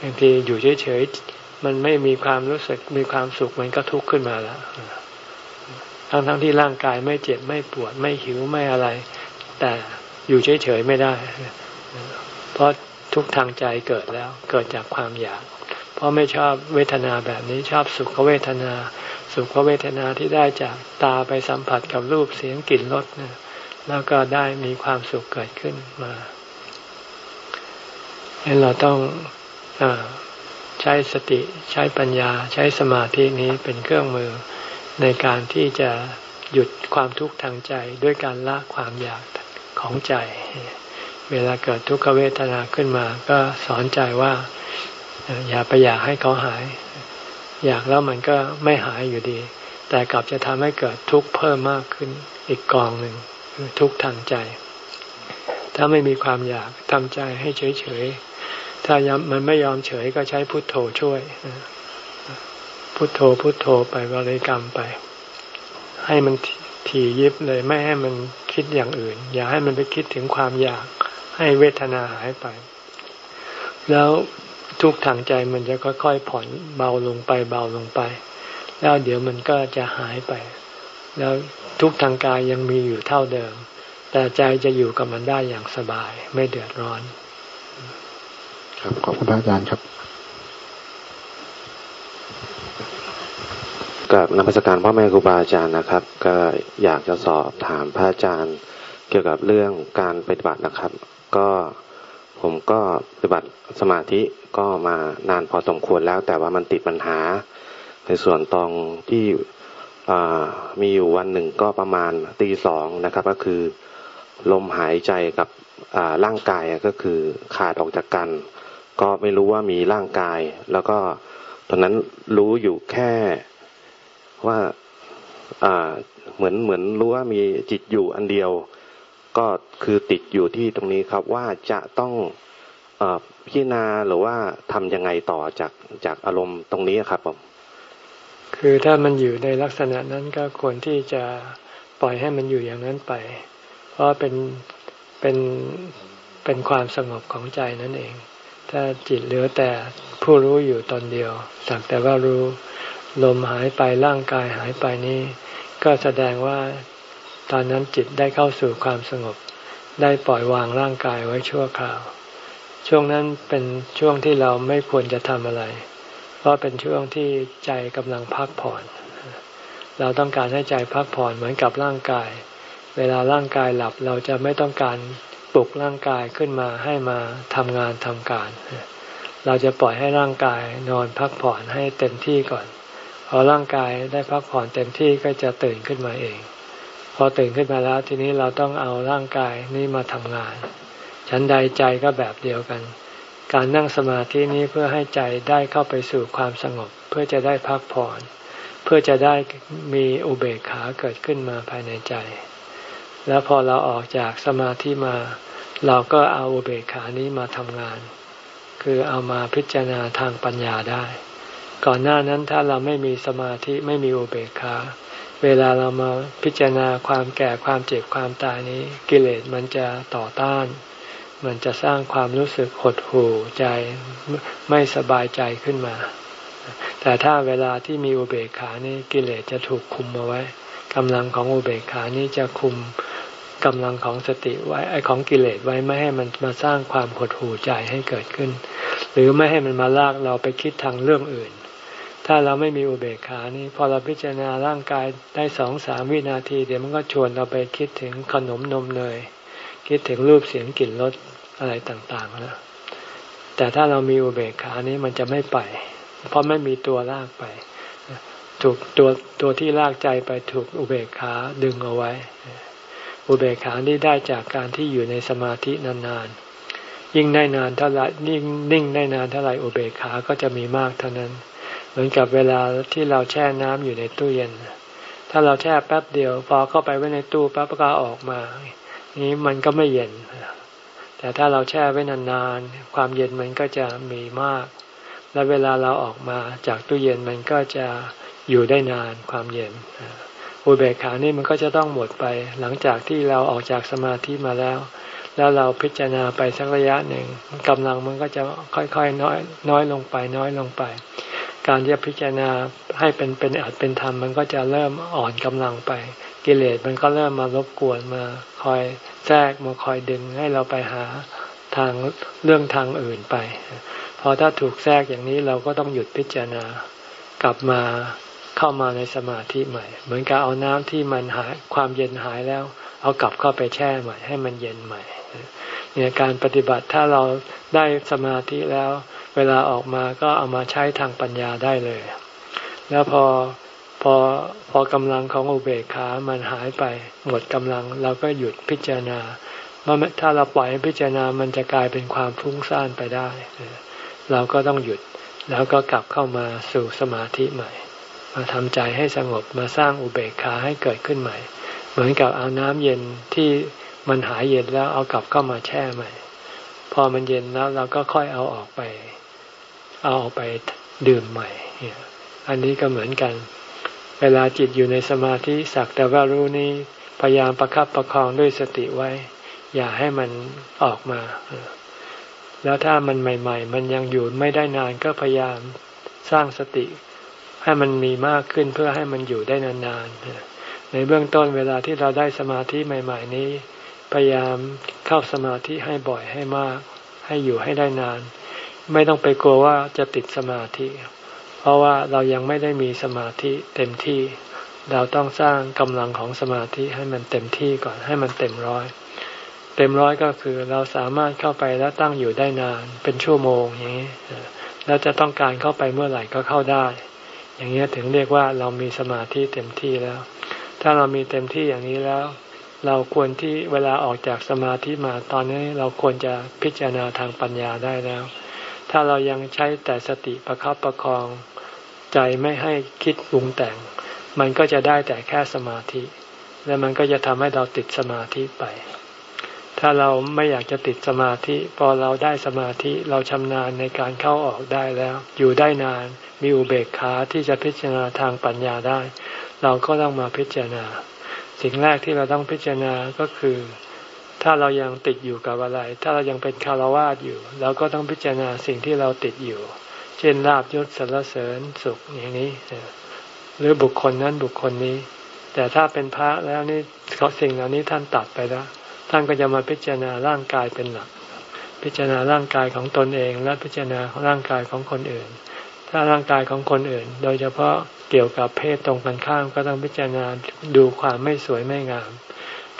บางทีอยู่เฉยๆมันไม่มีความรู้สึกมีความสุขมันก็ทุกข์ขึ้นมาแล้วทั้งทั้งที่ร่างกายไม่เจ็บไม่ปวดไม่หิวไม่อะไร แต่อยู่เฉยๆไม่ได้ เพราะทุกทางใจเกิดแล้วเกิดจากความอยาก เพราะไม่ชอบเวทนาแบบนี้ชอบสุขเวทนา สุขเวทนาที่ได้จากตาไปสัมผัสกับรูปเสียงกลิ่นรสนะแล้วก็ได้มีความสุขเกิดขึ้นมางั้นเราต้องอใช้สติใช้ปัญญาใช้สมาธินี้เป็นเครื่องมือในการที่จะหยุดความทุกข์ทางใจด้วยการละความอยาก ของใจ เวลาเกิดทุกขเวทนาขึ้นมา ก็สอนใจว่า อย่าไปอยากให้เขาหาย อยากแล้วมันก็ไม่หายอยู่ดี แต่กลับจะทำให้เกิดทุกข์เพิ่มมากขึ้นอีกกองหนึ่งคือทุกข์ทางใจ ถ้าไม่มีความอยากทำใจให้เฉยๆ ถ้ายมันไม่ยอมเฉยก็ใช้พุทโธช่วย พุทโธพุทโธไปบริกรรมไป ให้มันถี่ยิบเลยไม่ให้มัน คิดอย่างอื่น อย่าให้มันไปคิดถึงความอยากให้เวทนาหายไป แล้วทุกทางใจมันจะค่อยๆผ่อนเบาลงไปเบาลงไป แล้วเดี๋ยวมันก็จะหายไป แล้วทุกทางกายยังมีอยู่เท่าเดิม แต่ใจจะอยู่กับมันได้อย่างสบาย ไม่เดือดร้อน ครับขอบคุณพระอาจารย์ครับ กับนักพิการพ่อแม่ครูบาอาจารย์นะครับ ก็อยากจะสอบถามพระอาจารย์ เกี่ยวกับเรื่องการปฏิบัตินะครับ ก็ผมก็ปฏิบัติสมาธิก็มานานพอสมควรแล้ว แต่ว่ามันติดปัญหา ในส่วนตรงที่มีอยู่วันหนึ่งก็ประมาณตีสองนะครับ ก็คือลมหายใจกับร่างกายก็คือขาดออกจากกัน ก็ไม่รู้ว่ามีร่างกาย แล้วก็ตอนนั้นรู้อยู่แค่ ว่าเหมือนเหมือนรู้ว่ามีจิตอยู่อันเดียว ก็คือติดอยู่ที่ตรงนี้ครับว่าจะต้องพิจารณาหรือว่าทำยังไงต่อจากจากอารมณ์ตรงนี้ครับผมคือถ้ามันอยู่ในลักษณะนั้นก็ควรที่จะปล่อยให้มันอยู่อย่างนั้นไป เพราะเป็นเป็นเป็นความสงบของใจนั่นเอง ถ้าจิตเหลือแต่ผู้รู้อยู่ตนเดียวสักแต่ว่ารู้ ลมหายไปร่างกายหายไปนี้ ก็แสดงว่าตอนนั้นจิตได้เข้าสู่ความสงบ ได้ปล่อยวางร่างกายไว้ชั่วคราว ช่วงนั้นเป็นช่วงที่เราไม่ควรจะทำอะไร เพราะเป็นช่วงที่ใจกำลังพักผ่อน เราต้องการให้ใจพักผ่อนเหมือนกับร่างกาย เวลาร่างกายหลับเราจะไม่ต้องการปลุกร่างกายขึ้นมาให้มาทำงานทำการ เราจะปล่อยให้ร่างกายนอนพักผ่อนให้เต็มที่ก่อน พอร่างกายได้พักผ่อนเต็มที่ก็จะตื่นขึ้นมาเอง พอตื่นขึ้นมาแล้วทีนี้เราต้องเอาร่างกายนี้มาทำงานฉันใดใจก็แบบเดียวกัน การนั่งสมาธินี้เพื่อให้ใจได้เข้าไปสู่ความสงบ เพื่อจะได้พักผ่อน เพื่อจะได้มีอุเบกขาเกิดขึ้นมาภายในใจ แล้วพอเราออกจากสมาธิมา เราก็เอาอุเบกขานี้มาทำงาน คือเอามาพิจารณาทางปัญญาได้ ก่อนหน้านั้นถ้าเราไม่มีสมาธิไม่มีอุเบกขาเวลาเรามาพิจารณาความแก่ความเจ็บความตายนี้ กิเลสมันจะต่อต้าน มันจะสร้างความรู้สึกหดหู่ใจไม่สบายใจขึ้นมา แต่ถ้าเวลาที่มีอุเบกขานี้กิเลสจะถูกคุมเอาไว้กำลังของอุเบกขานี้จะคุมกำลังของสติไว้ไอของกิเลสไว้ไม่ให้มันมาสร้างความหดหู่ใจให้เกิดขึ้น หรือไม่ให้มันมาลากเราไปคิดทางเรื่องอื่น ถ้าเราไม่มีอุเบกขานี่พอเราพิจารณาร่างกายได้สองสามวินาที เดี๋ยวมันก็ชวนเราไปคิดถึงขนมนมเนยคิดถึงรูปเสียงกลิ่นรสอะไรต่างๆแล้วแต่ถ้าเรามีอุเบกขานี้มันจะไม่ไป เพราะไม่มีตัวลากไป ถูกตัวตัวที่ลากใจไปถูกอุเบกขาดึงเอาไว้ อุเบกขานี่ได้จากการที่อยู่ในสมาธินานๆยิ่งได้นานเท่าไหร่นิ่งนิ่งได้นานเท่าไหร่อุเบกขาก็จะมีมากเท่านั้น เหมือนกับเวลาที่เราแช่น้ำอยู่ในตู้เย็น ถ้าเราแช่แป๊บเดียว พอเข้าไปไว้ในตู้แป๊บก็ออกมา นี้มันก็ไม่เย็น แต่ถ้าเราแช่ไว้นานๆความเย็นมันก็จะมีมาก และเวลาเราออกมาจากตู้เย็นมันก็จะอยู่ได้นานความเย็นอุเบกขานี่มันก็จะต้องหมดไป หลังจากที่เราออกจากสมาธิมาแล้ว แล้วเราพิจารณาไปสักระยะหนึ่งกำลังมันก็จะค่อยๆน้อย น้อยลงไป น้อยลงไป การจะพิจารณาให้เป็นเป็นอัดเป็นธรรมมันก็จะเริ่มอ่อนกำลังไป กิเลสมันก็เริ่มมารบกวนมาคอยแทรกมาคอยดึงให้เราไปหาทางเรื่องทางอื่นไป พอถ้าถูกแทรกอย่างนี้เราก็ต้องหยุดพิจารณากลับมาเข้ามาในสมาธิใหม่ เหมือนกับเอาน้ำที่มันหายความเย็นหายแล้ว เอากลับเข้าไปแช่ใหม่ให้มันเย็นใหม่เนี่ยการปฏิบัติถ้าเราได้สมาธิแล้ว เวลาออกมาก็เอามาใช้ทางปัญญาได้เลย แล้วพอพอพอกำลังของอุเบกขามันหายไปหมดกำลังเราก็หยุดพิจารณาเพราะถ้าเราปล่อยให้พิจารณามันจะกลายเป็นความฟุ้งซ่านไปได้ เราก็ต้องหยุดแล้วก็กลับเข้ามาสู่สมาธิใหม่ มาทำใจให้สงบมาสร้างอุเบกขาให้เกิดขึ้นใหม่ เหมือนกับเอาน้ำเย็นที่มันหายเย็นแล้วเอากลับเข้ามาแช่ใหม่ พอมันเย็นแล้วเราก็ค่อยเอาออกไป เอาไปดื่มใหม่ อันนี้ก็เหมือนกัน เวลาจิตอยู่ในสมาธิสักแต่ว่ารู้นี้พยายามประคับประคองด้วยสติไว้ อย่าให้มันออกมา แล้วถ้ามันใหม่ ๆ มันยังอยู่ไม่ได้นานก็พยายามสร้างสติ ให้มันมีมากขึ้นเพื่อให้มันอยู่ได้นานๆในเบื้องต้นเวลาที่เราได้สมาธิใหม่ ๆ นี้ พยายามเข้าสมาธิให้บ่อยให้มาก ให้อยู่ให้ได้นาน ไม่ต้องไปกลัวว่าจะติดสมาธิ เพราะว่าเรายังไม่ได้มีสมาธิเต็มที่ เราต้องสร้างกำลังของสมาธิให้มันเต็มที่ก่อนให้มันเต็มร้อย เต็มร้อยก็คือเราสามารถเข้าไปแล้วตั้งอยู่ได้นานเป็นชั่วโมงอย่างนี้แล้วจะต้องการเข้าไปเมื่อไหร่ก็เข้าได้ อย่างนี้ถึงเรียกว่าเรามีสมาธิเต็มที่แล้ว ถ้าเรามีเต็มที่อย่างนี้แล้ว เราควรที่เวลาออกจากสมาธิมาตอนนี้เราควรจะพิจารณาทางปัญญาได้แล้ว ถ้าเรายังใช้แต่สติประคับประคองใจไม่ให้คิดปรุงแต่ง มันก็จะได้แต่แค่สมาธิ และมันก็จะทำให้เราติดสมาธิไป ถ้าเราไม่อยากจะติดสมาธิ พอเราได้สมาธิเราชำนาญในการเข้าออกได้แล้ว อยู่ได้นานมีอุเบกขาที่จะพิจารณาทางปัญญาได้ เราก็ต้องมาพิจารณา สิ่งแรกที่เราต้องพิจารณาก็คือ ถ้าเรายังติดอยู่กับอะไร ถ้าเรายังเป็นคารวาสอยู่เราก็ต้องพิจารณาสิ่งที่เราติดอยู่ เช่นลาบยศสรรเสริญสุขอย่างนี้ หรือบุคคลนั้นบุคคลนี้ แต่ถ้าเป็นพระแล้วนี่เขาสิ่งเหล่านี้ท่านตัดไปแล้ว ท่านก็จะมาพิจารณาร่างกายเป็นหลัก พิจารณาร่างกายของตนเอง และพิจารณาร่างกายของคนอื่น ถ้าร่างกายของคนอื่น โดยเฉพาะเกี่ยวกับเพศตรงกันข้ามก็ต้องพิจารณาดูความไม่สวยไม่งาม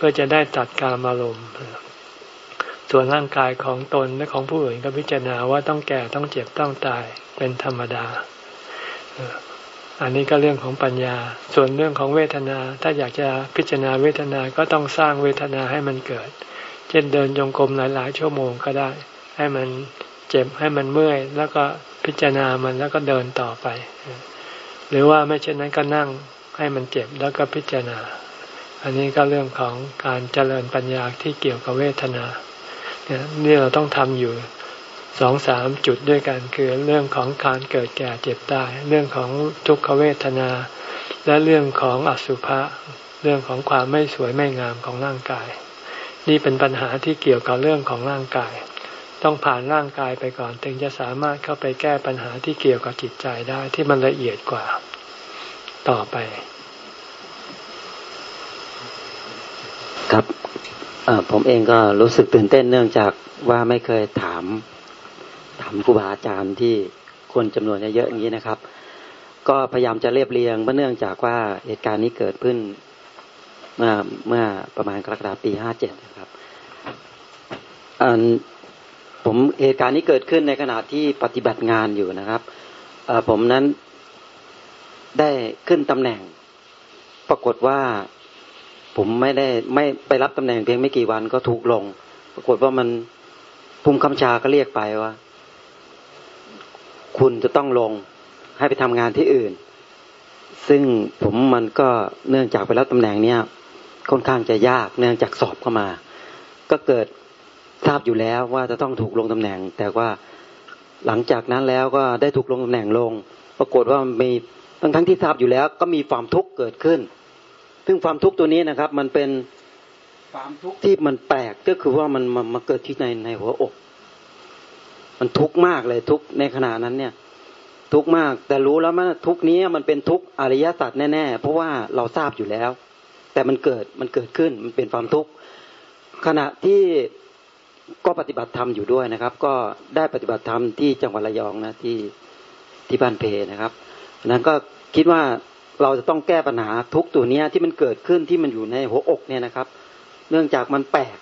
พื่อจะได้ตัดการอารมณ์ส่วนร่างกายของตนและของผู้อื่นก็พิจารณาว่าต้องแก่ต้องเจ็บต้องตายเป็นธรรมดา อันนี้ก็เรื่องของปัญญา ส่วนเรื่องของเวทนา ถ้าอยากจะพิจารณาเวทนาก็ต้องสร้างเวทนาให้มันเกิด เช่นเดินจงกรมหลาย ๆ ชั่วโมงก็ได้ ให้มันเจ็บให้มันเมื่อย แล้วก็พิจารณามันแล้วก็เดินต่อไป หรือว่าไม่เช่นนั้นก็นั่งให้มันเจ็บแล้วก็พิจารณา อันนี้ก็เรื่องของการเจริญปัญญาที่เกี่ยวกับเวทนาเนี่ยนี่เราต้องทำอยู่สองสามจุดด้วยกันคือเรื่องของการเกิดแก่เจ็บตาย เรื่องของทุกขเวทนา และเรื่องของอสุภะเรื่องของความไม่สวยไม่งามของร่างกาย นี่เป็นปัญหาที่เกี่ยวกับเรื่องของร่างกาย ต้องผ่านร่างกายไปก่อน ถึงจะสามารถเข้าไปแก้ปัญหาที่เกี่ยวกับจิตใจได้ที่มันละเอียดกว่า ต่อไป ครับผมเองก็รู้สึกตื่นเต้นเนื่องจากว่าไม่เคยถาม ถามครูบาอาจารย์ที่คนจำนวนเยอะอย่างนี้นะครับ ก็พยายามจะเรียบเรียงเนื่องจากว่าเหตุการณ์นี้เกิดขึ้นเมื่อเมื่อประมาณกรกฎาคมปีห้าเจ็ดนะครับผมเหตุการณ์นี้เกิดขึ้นในขณะที่ปฏิบัติงานอยู่นะครับผมนั้นได้ขึ้นตำแหน่ง ปรากฏว่า ผมไม่ได้ไม่ไปรับตำแหน่งเพียงไม่กี่วันก็ถูกลง ปรากฏว่ามันภูมิคำชาก็เรียกไปว่า คุณจะต้องลงให้ไปทำงานที่อื่น ซึ่งผมมันก็เนื่องจากไปรับตำแหน่งเนี้ยค่อนข้างจะยากเนื่องจากสอบเข้ามา ก็เกิดทราบอยู่แล้วว่าจะต้องถูกลงตำแหน่ง แต่ว่าหลังจากนั้นแล้วก็ได้ถูกลงตำแหน่งลง ปรากฏว่ามีทั้งทั้งที่ทราบอยู่แล้ว ก็มีความทุกข์เกิดขึ้น ซึ่งความทุกข์ตัวนี้นะครับ มันเป็นความทุกข์ที่มันแปลกก็คือว่ามันมาเกิดที่ในในหัวอก มันทุกข์มากเลยทุกข์ในขณะนั้นเนี่ย ทุกข์มาก แต่รู้แล้วมันทุกข์นี้มันเป็นทุกข์อริยสัจแน่ๆเพราะว่าเราทราบอยู่แล้ว แต่มันเกิดมันเกิดขึ้นมันเป็นความทุกข์ขณะที่ก็ปฏิบัติธรรมอยู่ด้วยนะครับ ก็ได้ปฏิบัติธรรมที่จังหวัดระยองนะที่ที่บ้านเพนะครับนั้นก็คิดว่า เราจะต้องแก้ปัญหาทุกตัวเนี้ยที่มันเกิดขึ้นที่มันอยู่ในหัวอกเนี่ยนะครับ เนื่องจากมันแปลก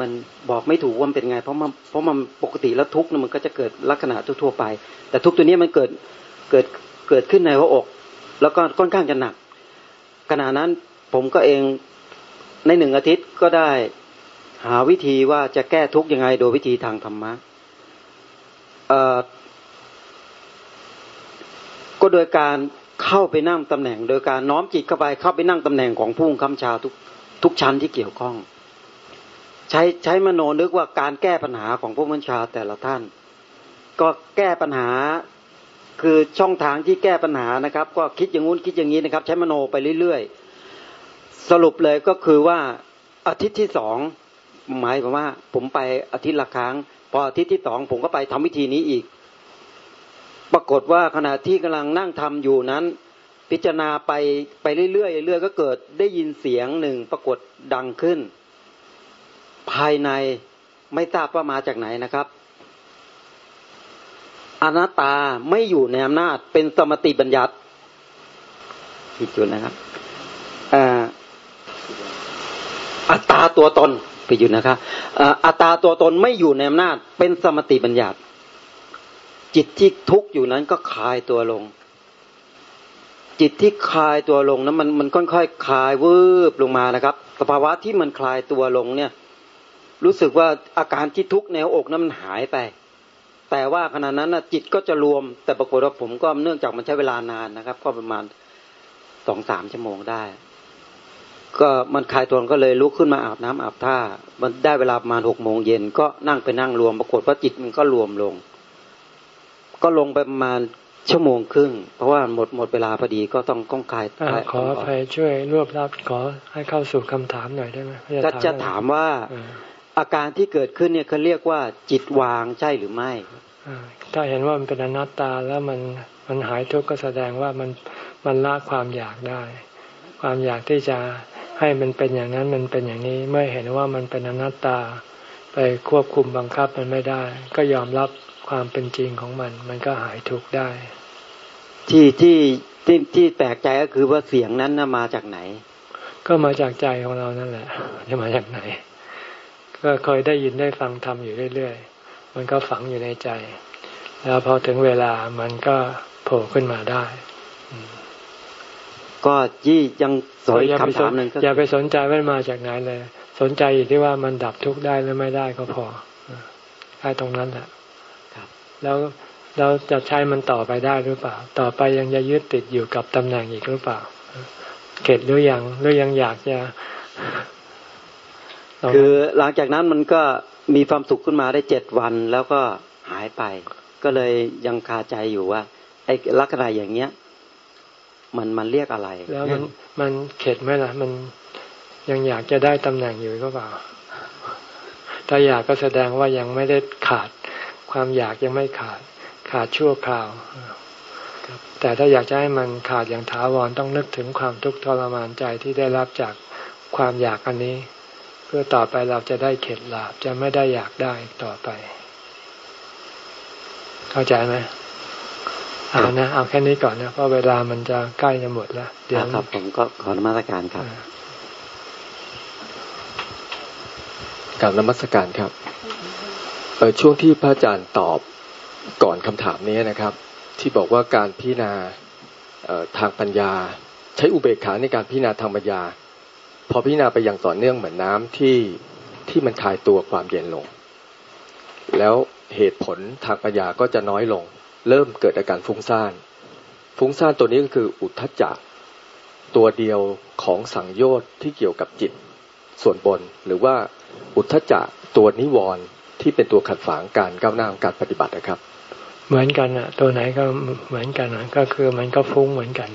มันบอกไม่ถูกว่ามันเป็นไง เพราะมันเพราะมันปกติแล้วทุกข์มันก็จะเกิดลักษณะทั่วไป แต่ทุกตัวนี้มันเกิดเกิดเกิดขึ้นในหัวอก แล้วก็ค่อนข้างจะหนักขณะนั้นผมก็เองในหนึ่งอาทิตย์ก็ได้หาวิธีว่าจะแก้ทุกข์ยังไงโดยวิธีทางธรรมะก็โดยการ เข้าไปนั่งตำแหน่ง โดยการน้อมจิตเข้าไปเข้าไปนั่งตำแหน่งของผู้คำชาทุกทุกชั้นที่เกี่ยวข้อง ใช้ใช้มโนนึกว่าการแก้ปัญหาของผู้บัญชาแต่ละท่าน ก็แก้ปัญหาคือช่องทางที่แก้ปัญหานะครับ ก็คิดอย่างงู้นคิดอย่างนี้นะครับ ใช้มโนไปเรื่อยๆ สรุปเลยก็คือว่าอาทิตย์ที่สองหมายความว่า ผมไปอาทิตย์ละครั้ง พออาทิตย์ที่สองผมก็ไปทำวิธีนี้อีก ปรากฏว่าขณะที่กำลังนั่งทำอยู่นั้น พิจารณาไปไปเรื่อยๆเรื่อยก็เกิดได้ยินเสียงหนึ่งปรากฏดังขึ้น ภายในไม่ทราบว่ามาจากไหนนะครับอนัตตาไม่อยู่ในอำนาจเป็นสมติบัญญัติอีกจุดนะครับอัตตาตัวตนไปอยู่นะครับอัตตาตัวตนไม่อยู่ในอำนาจเป็นสมติบัญญัติ จิตที่ทุกข์อยู่นั้นก็คลายตัวลง จิตที่คลายตัวลงนั้นมันมันค่อยๆคลายวืบลงมานะครับสภาวะที่มันคลายตัวลงเนี่ย รู้สึกว่าอาการที่ทุกข์ในอกนั้นมันหายไป แต่ว่าขณะนั้นจิตก็จะรวม แต่ปรากฏว่าผมก็เนื่องจากมันใช้เวลานานนะครับ ก็ประมาณสองสามชั่วโมงได้ ก็มันคลายตัวก็เลยลุกขึ้นมาอาบน้ำอาบท่า มันได้เวลาประมาณหกโมงเย็นก็นั่งไปนั่งรวม ปรากฏว่าจิตมันก็รวมลง ก็ลงไปประมาณชั่วโมงครึ่ง เพราะว่าหมดหมดเวลาพอดีก็ต้องก้องคลายขออภัยช่วยรวบรัดขอให้เข้าสู่คำถามหน่อยได้ไหมจะจะถามว่าอาการที่เกิดขึ้นเนี่ยเขาเรียกว่าจิตวางใช่หรือไม่ถ้าเห็นว่ามันเป็นอนัตตาแล้วมันมันหายทุกข์ก็แสดงว่ามันมันละความอยากได้ ความอยากที่จะให้มันเป็นอย่างนั้นมันเป็นอย่างนี้เมื่อเห็นว่ามันเป็นอนัตตา ไปควบคุมบังคับมันไม่ได้ ก็ยอมรับ ความเป็นจริงของมัน มันก็หายทุกข์ได้ ที่ที่ที่ที่แปลกใจก็คือว่าเสียงนั้นนะมาจากไหน ก็มาจากใจของเรานั่นแหละ จะมาจากไหน ก็เคยได้ยินได้ฟังทำอยู่เรื่อยๆ มันก็ฝังอยู่ในใจ แล้วพอถึงเวลามันก็โผล่ขึ้นมาได้ก็ยี่ยังสอยคำถามหนึ่งอย่าไปสนใจว่ามาจากไหนเลย สนใจอยู่ที่ว่ามันดับทุกข์ได้หรือไม่ได้ก็พอแค่ตรงนั้นแหละ แล้วเราจะใช้มันต่อไปได้หรือเปล่า ต่อไปยังจะยึดติดอยู่กับตำแหน่งอีกหรือเปล่า เข็ดหรือยังหรือยังอยากจะคือหลังจากนั้นมันก็มีความสุขขึ้นมาได้เจ็ดวันแล้วก็หายไป ก็เลยยังคาใจอยู่ว่า ไอ้ลักษณะอย่างเนี้ย มันมันเรียกอะไร แล้วมันมันเข็ดไหมล่ะ มันยังอยากจะได้ตำแหน่งอยู่ก็เปล่า ถ้าอยากก็แสดงว่ายังไม่ได้ขาด ความอยากยังไม่ขาดขาดชั่วคราว แต่ถ้าอยากจะให้มันขาดอย่างถาวรต้องนึกถึงความทุกข์ทรมานใจที่ได้รับจากความอยากอันนี้ เพื่อต่อไปเราจะได้เข็ดหลาบจะไม่ได้อยากได้ต่อไป เข้าใจไหมเอานะเอาแค่นี้ก่อนนะเพราะเวลามันจะใกล้จะหมดแล้วเดี๋ยวครับผมก็ขอนมัสการครับกับนมัสการครับเออ ช่วงที่พระอาจารย์ตอบก่อนคำถามนี้นะครับ ที่บอกว่าการพิจารณาทางปัญญา ใช้อุเบกขาในการพิจารณาทางปัญญา พอพิจารณาไปอย่างต่อเนื่องเหมือนน้ำที่ที่มันคลายตัวความเย็นลง แล้วเหตุผลทางปัญญาก็จะน้อยลง เริ่มเกิดอาการฟุ้งซ่านฟุ้งซ่านตัวนี้ก็คืออุทธจักตัวเดียวของสังโยชน์ที่เกี่ยวกับจิตส่วนบน หรือว่าอุทธจักตัวนิวรณ์ ที่เป็นตัวขัดฝางการก้าวหน้าของการปฏิบัตินะครับ เหมือนกันอะ ตัวไหนก็เหมือนกันอะก็คือมันก็ฟุ้งเหมือนกัน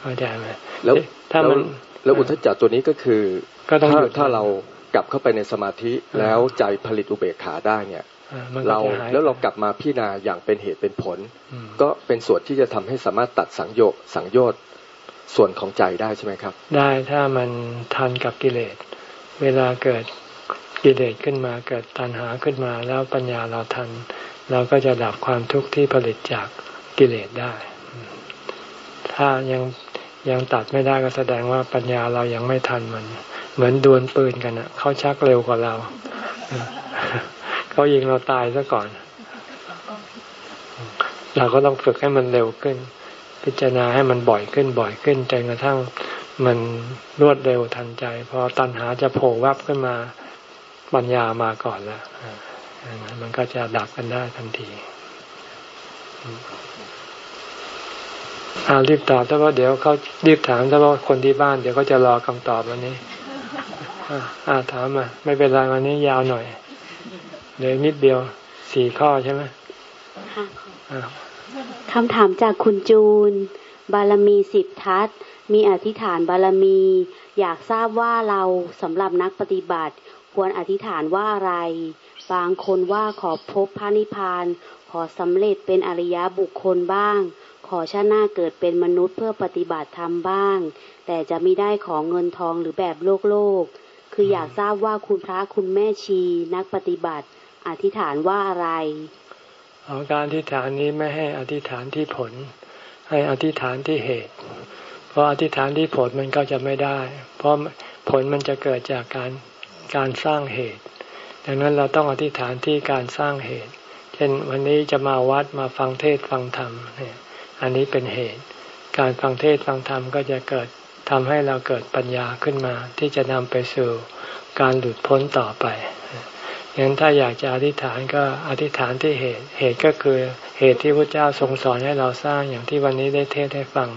เข้าใจไหมแล้วถ้ามันแล้วอุทธจักตัวนี้ก็คือก็ต้องถ้าเรากลับเข้าไปในสมาธิแล้วใจผลิตอุเบกขาได้เนี่ยเราแล้วเรากลับมาพิจารณาอย่างเป็นเหตุเป็นผล ก็เป็นส่วนที่จะทำให้สามารถตัดสังโยชน์สังโยชน์ส่วนของใจได้ใช่ไหมครับ ได้ถ้ามันทันกับกิเลส เวลาเกิด กิเลสขึ้นมาเกิดตัณหาขึ้นมาแล้วปัญญาเราทัน เราก็จะดับความทุกข์ที่ผลิตจากกิเลสได้ ถ้ายังยังตัดไม่ได้ก็แสดงว่าปัญญาเรายังไม่ทันมัน เหมือนดวลปืนกันอะเขาชักเร็วกว่าเราเขายิงเราตายซะก่อน เราก็ต้องฝึกให้มันเร็วขึ้น พิจารณาให้มันบ่อยขึ้นบ่อยขึ้นจนกระทั่งมันรวดเร็วทันใจ พอตัณหาจะโผล่วับขึ้นมา ปัญญามาก่อนแล้วมันก็จะดับกันได้ทันทีอารีบตอบแต่ว่าเดี๋ยวเขารีบถามแต่ว่าคนที่บ้านเดี๋ยวก็จะรอคำตอบวันนี้อ่าถามมาไม่เป็นไรวันนี้ยาวหน่อยเดี๋ยวนิดเดียวสี่ข้อใช่ไหมคำถามจากคุณจูน บารมีสิบทัศมีอธิษฐานบารมี อยากทราบว่าเราสำหรับนักปฏิบัติ ควรอธิษฐานว่าอะไร บางคนว่าขอพบพระนิพพาน ขอสำเร็จเป็นอริยบุคคลบ้าง ขอชาติหน้าเกิดเป็นมนุษย์เพื่อปฏิบัติธรรมบ้าง แต่จะไม่ได้ขอเงินทองหรือแบบโลกโลก คืออยากทราบว่าคุณพระคุณแม่ชี นักปฏิบัติ อธิษฐานว่าอะไรการอธิษฐานนี้ไม่ให้อธิษฐานที่ผล ให้อธิษฐานที่เหตุ เพราะอธิษฐานที่ผลมันก็จะไม่ได้ เพราะผลมันจะเกิดจากการ การสร้างเหตุ ดังนั้นเราต้องอธิษฐานที่การสร้างเหตุ เช่นวันนี้จะมาวัดมาฟังเทศฟังธรรมเนี่ยอันนี้เป็นเหตุ การฟังเทศฟังธรรมก็จะเกิดทำให้เราเกิดปัญญาขึ้นมา ที่จะนำไปสู่การหลุดพ้นต่อไปงั้นถ้าอยากจะอธิษฐานก็อธิษฐานที่เหตุ เหตุก็คือเหตุที่พระเจ้าทรงสอนให้เราสร้างอย่างที่วันนี้ได้เทศให้ฟัง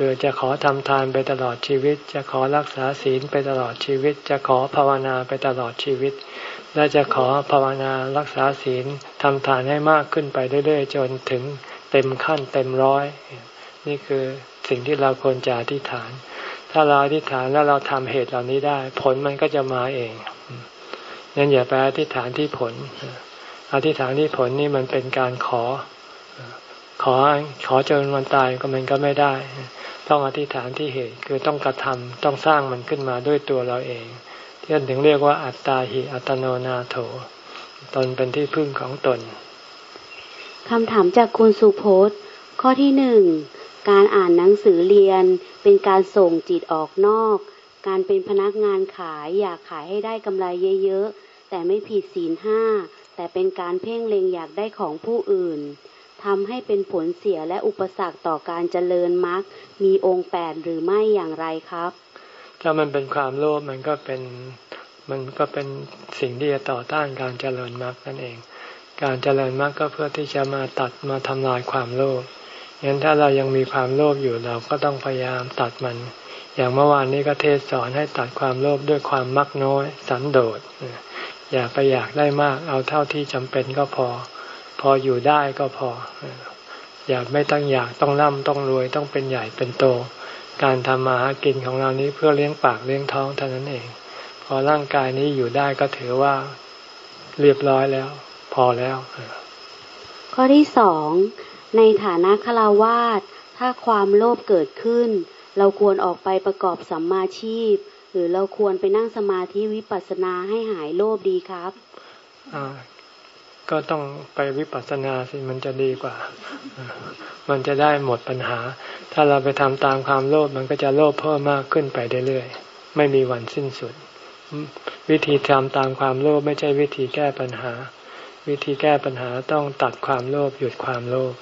คือจะขอทำทานไปตลอดชีวิต จะขอรักษาศีลไปตลอดชีวิต จะขอภาวนาไปตลอดชีวิต และจะขอภาวนารักษาศีลทำทานให้มากขึ้นไปเรื่อยๆจนถึงเต็มขั้นเต็มร้อย นี่คือสิ่งที่เราควรจะอธิษฐาน ถ้าเราอธิษฐานแล้วเราทำเหตุเหล่านี้ได้ ผลมันก็จะมาเองงั้นอย่าไปอธิษฐานที่ผล อธิษฐานที่ผลนี่มันเป็นการขอ ขอขอจนวันตายก็มันก็ไม่ได้ ต้องอธิษฐานที่เหตุคือต้องกระทำต้องสร้างมันขึ้นมาด้วยตัวเราเองที่นถึงเรียกว่าอัตตาหิอัตโนนาโถ ตนเป็นที่พึ่งของตนคำถามจากคุณสุพจน์ ข้อที่หนึ่งการอ่านหนังสือเรียนเป็นการส่งจิตออกนอก การเป็นพนักงานขายอยากขายให้ได้กำไรเยอะๆ แต่ไม่ผิดศีลห้าแต่เป็นการเพ่งเล็งอยากได้ของผู้อื่น ทำให้เป็นผลเสียและอุปสรรคต่อการเจริญมรรคมีองค์แปดหรือไม่อย่างไรครับ ถ้ามันเป็นความโลภมันก็เป็นมันก็เป็นสิ่งที่จะต่อต้านการเจริญมรรคนั่นเอง การเจริญมรรคก็เพื่อที่จะมาตัดมาทำลายความโลภงั้นถ้าเรายังมีความโลภอยู่เราก็ต้องพยายามตัดมัน อย่างเมื่อวานนี้ก็เทศสอนให้ตัดความโลภด้วยความมักน้อย สันโดษอย่าไปอยากได้มากเอาเท่าที่จำเป็นก็พอ พออยู่ได้ก็พอ อยากไม่ต้องอยากต้องร่ำต้องรวยต้องเป็นใหญ่เป็นโต การทำมาหากินของเรานี้เพื่อเลี้ยงปากเลี้ยงท้องเท่านั้นเอง พอร่างกายนี้อยู่ได้ก็ถือว่าเรียบร้อยแล้ว พอแล้ว ข้อที่สองในฐานะฆราวาสถ้าความโลภเกิดขึ้น เราควรออกไปประกอบสัมมาชีพ หรือเราควรไปนั่งสมาธิวิปัสสนาให้หายโลภดีครับ ก็ต้องไปวิปัสสนาสิมันจะดีกว่า มันจะได้หมดปัญหา ถ้าเราไปทำตามความโลภมันก็จะโลภเพิ่มมากขึ้นไปเรื่อยๆไม่มีวันสิ้นสุด วิธีทำตามความโลภไม่ใช่วิธีแก้ปัญหา วิธีแก้ปัญหาต้องตัดความโลภหยุดความโลภ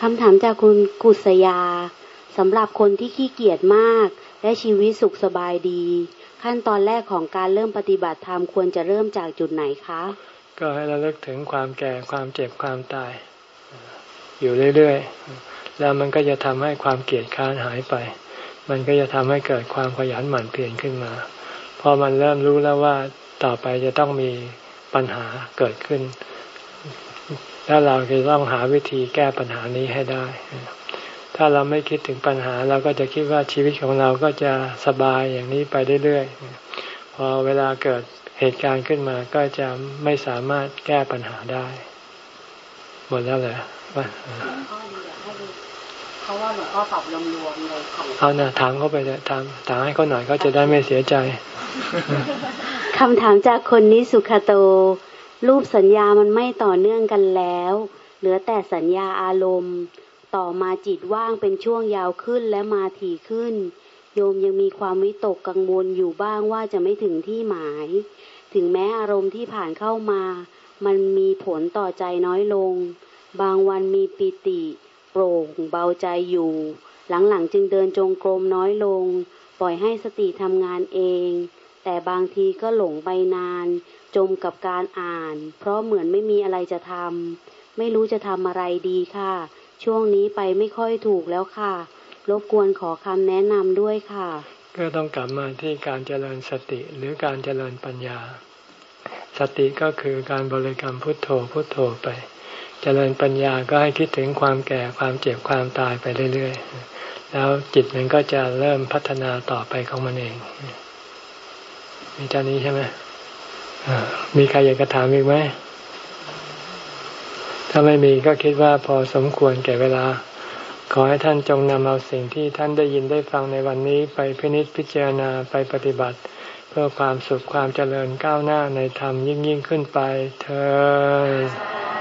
คำถามจากคุณกุศยาสำหรับคนที่ขี้เกียจมาก และชีวิตสุขสบายดี ขั้นตอนแรกของการเริ่มปฏิบัติธรรมควรจะเริ่มจากจุดไหนคะ ก็ให้เราเลิกถึงความแก่ความเจ็บความตาย อยู่เรื่อยๆ แล้วมันก็จะทำให้ความเกลียดค้านหายไป มันก็จะทำให้เกิดความขยันหมั่นเพียรขึ้นมา พอมันเริ่มรู้แล้วว่าต่อไปจะต้องมีปัญหาเกิดขึ้น แล้วเราจะต้องหาวิธีแก้ปัญหานี้ให้ได้ ถ้าเราไม่คิดถึงปัญหาเราก็จะคิดว่าชีวิตของเราก็จะสบายอย่างนี้ไปเรื่อยๆ พอเวลาเกิด เหตุการณ์ขึ้นมาก็จะไม่สามารถแก้ปัญหาได้ หมดแล้วเหรอว่าเขาว่าหลวงพ่อตอบรวมๆเลยเอานะถามเขาไปเลยถามถามให้เขาหน่อยเขาจะได้ไม่เสียใจคำถามจากคนนี้สุขโต รูปสัญญามันไม่ต่อเนื่องกันแล้ว เหลือแต่สัญญาอารมณ์ ต่อมาจิตว่างเป็นช่วงยาวขึ้นและมาถี่ขึ้น โยมยังมีความวิตกกังวลอยู่บ้างว่าจะไม่ถึงที่หมาย ถึงแม้อารมณ์ที่ผ่านเข้ามา มันมีผลต่อใจน้อยลง บางวันมีปิติ โปร่งเบาใจอยู่ หลังๆจึงเดินจงกรมน้อยลง ปล่อยให้สติทำงานเอง แต่บางทีก็หลงไปนาน จมกับการอ่าน เพราะเหมือนไม่มีอะไรจะทำไม่รู้จะทำอะไรดีค่ะ ช่วงนี้ไปไม่ค่อยถูกแล้วค่ะ รบกวนขอคำแนะนำด้วยค่ะ ก็ต้องกลับมาที่การเจริญสติหรือการเจริญปัญญา สติก็คือการบริกรรมพุทโธพุทโธไป เจริญปัญญาก็ให้คิดถึงความแก่ความเจ็บความตายไปเรื่อยๆ แล้วจิตมันก็จะเริ่มพัฒนาต่อไปของมันเองมีเจ้านี้ใช่ไหมมีใครอยากจะถามอีกไหม ถ้าไม่มีก็คิดว่าพอสมควรแก่เวลา ขอให้ท่านจงนำเอาสิ่งที่ท่านได้ยินได้ฟังในวันนี้ไปพินิจพิจารณาไปปฏิบัติ เพื่อความสุขความเจริญก้าวหน้าในธรรมยิ่งยิ่งขึ้นไปเธอ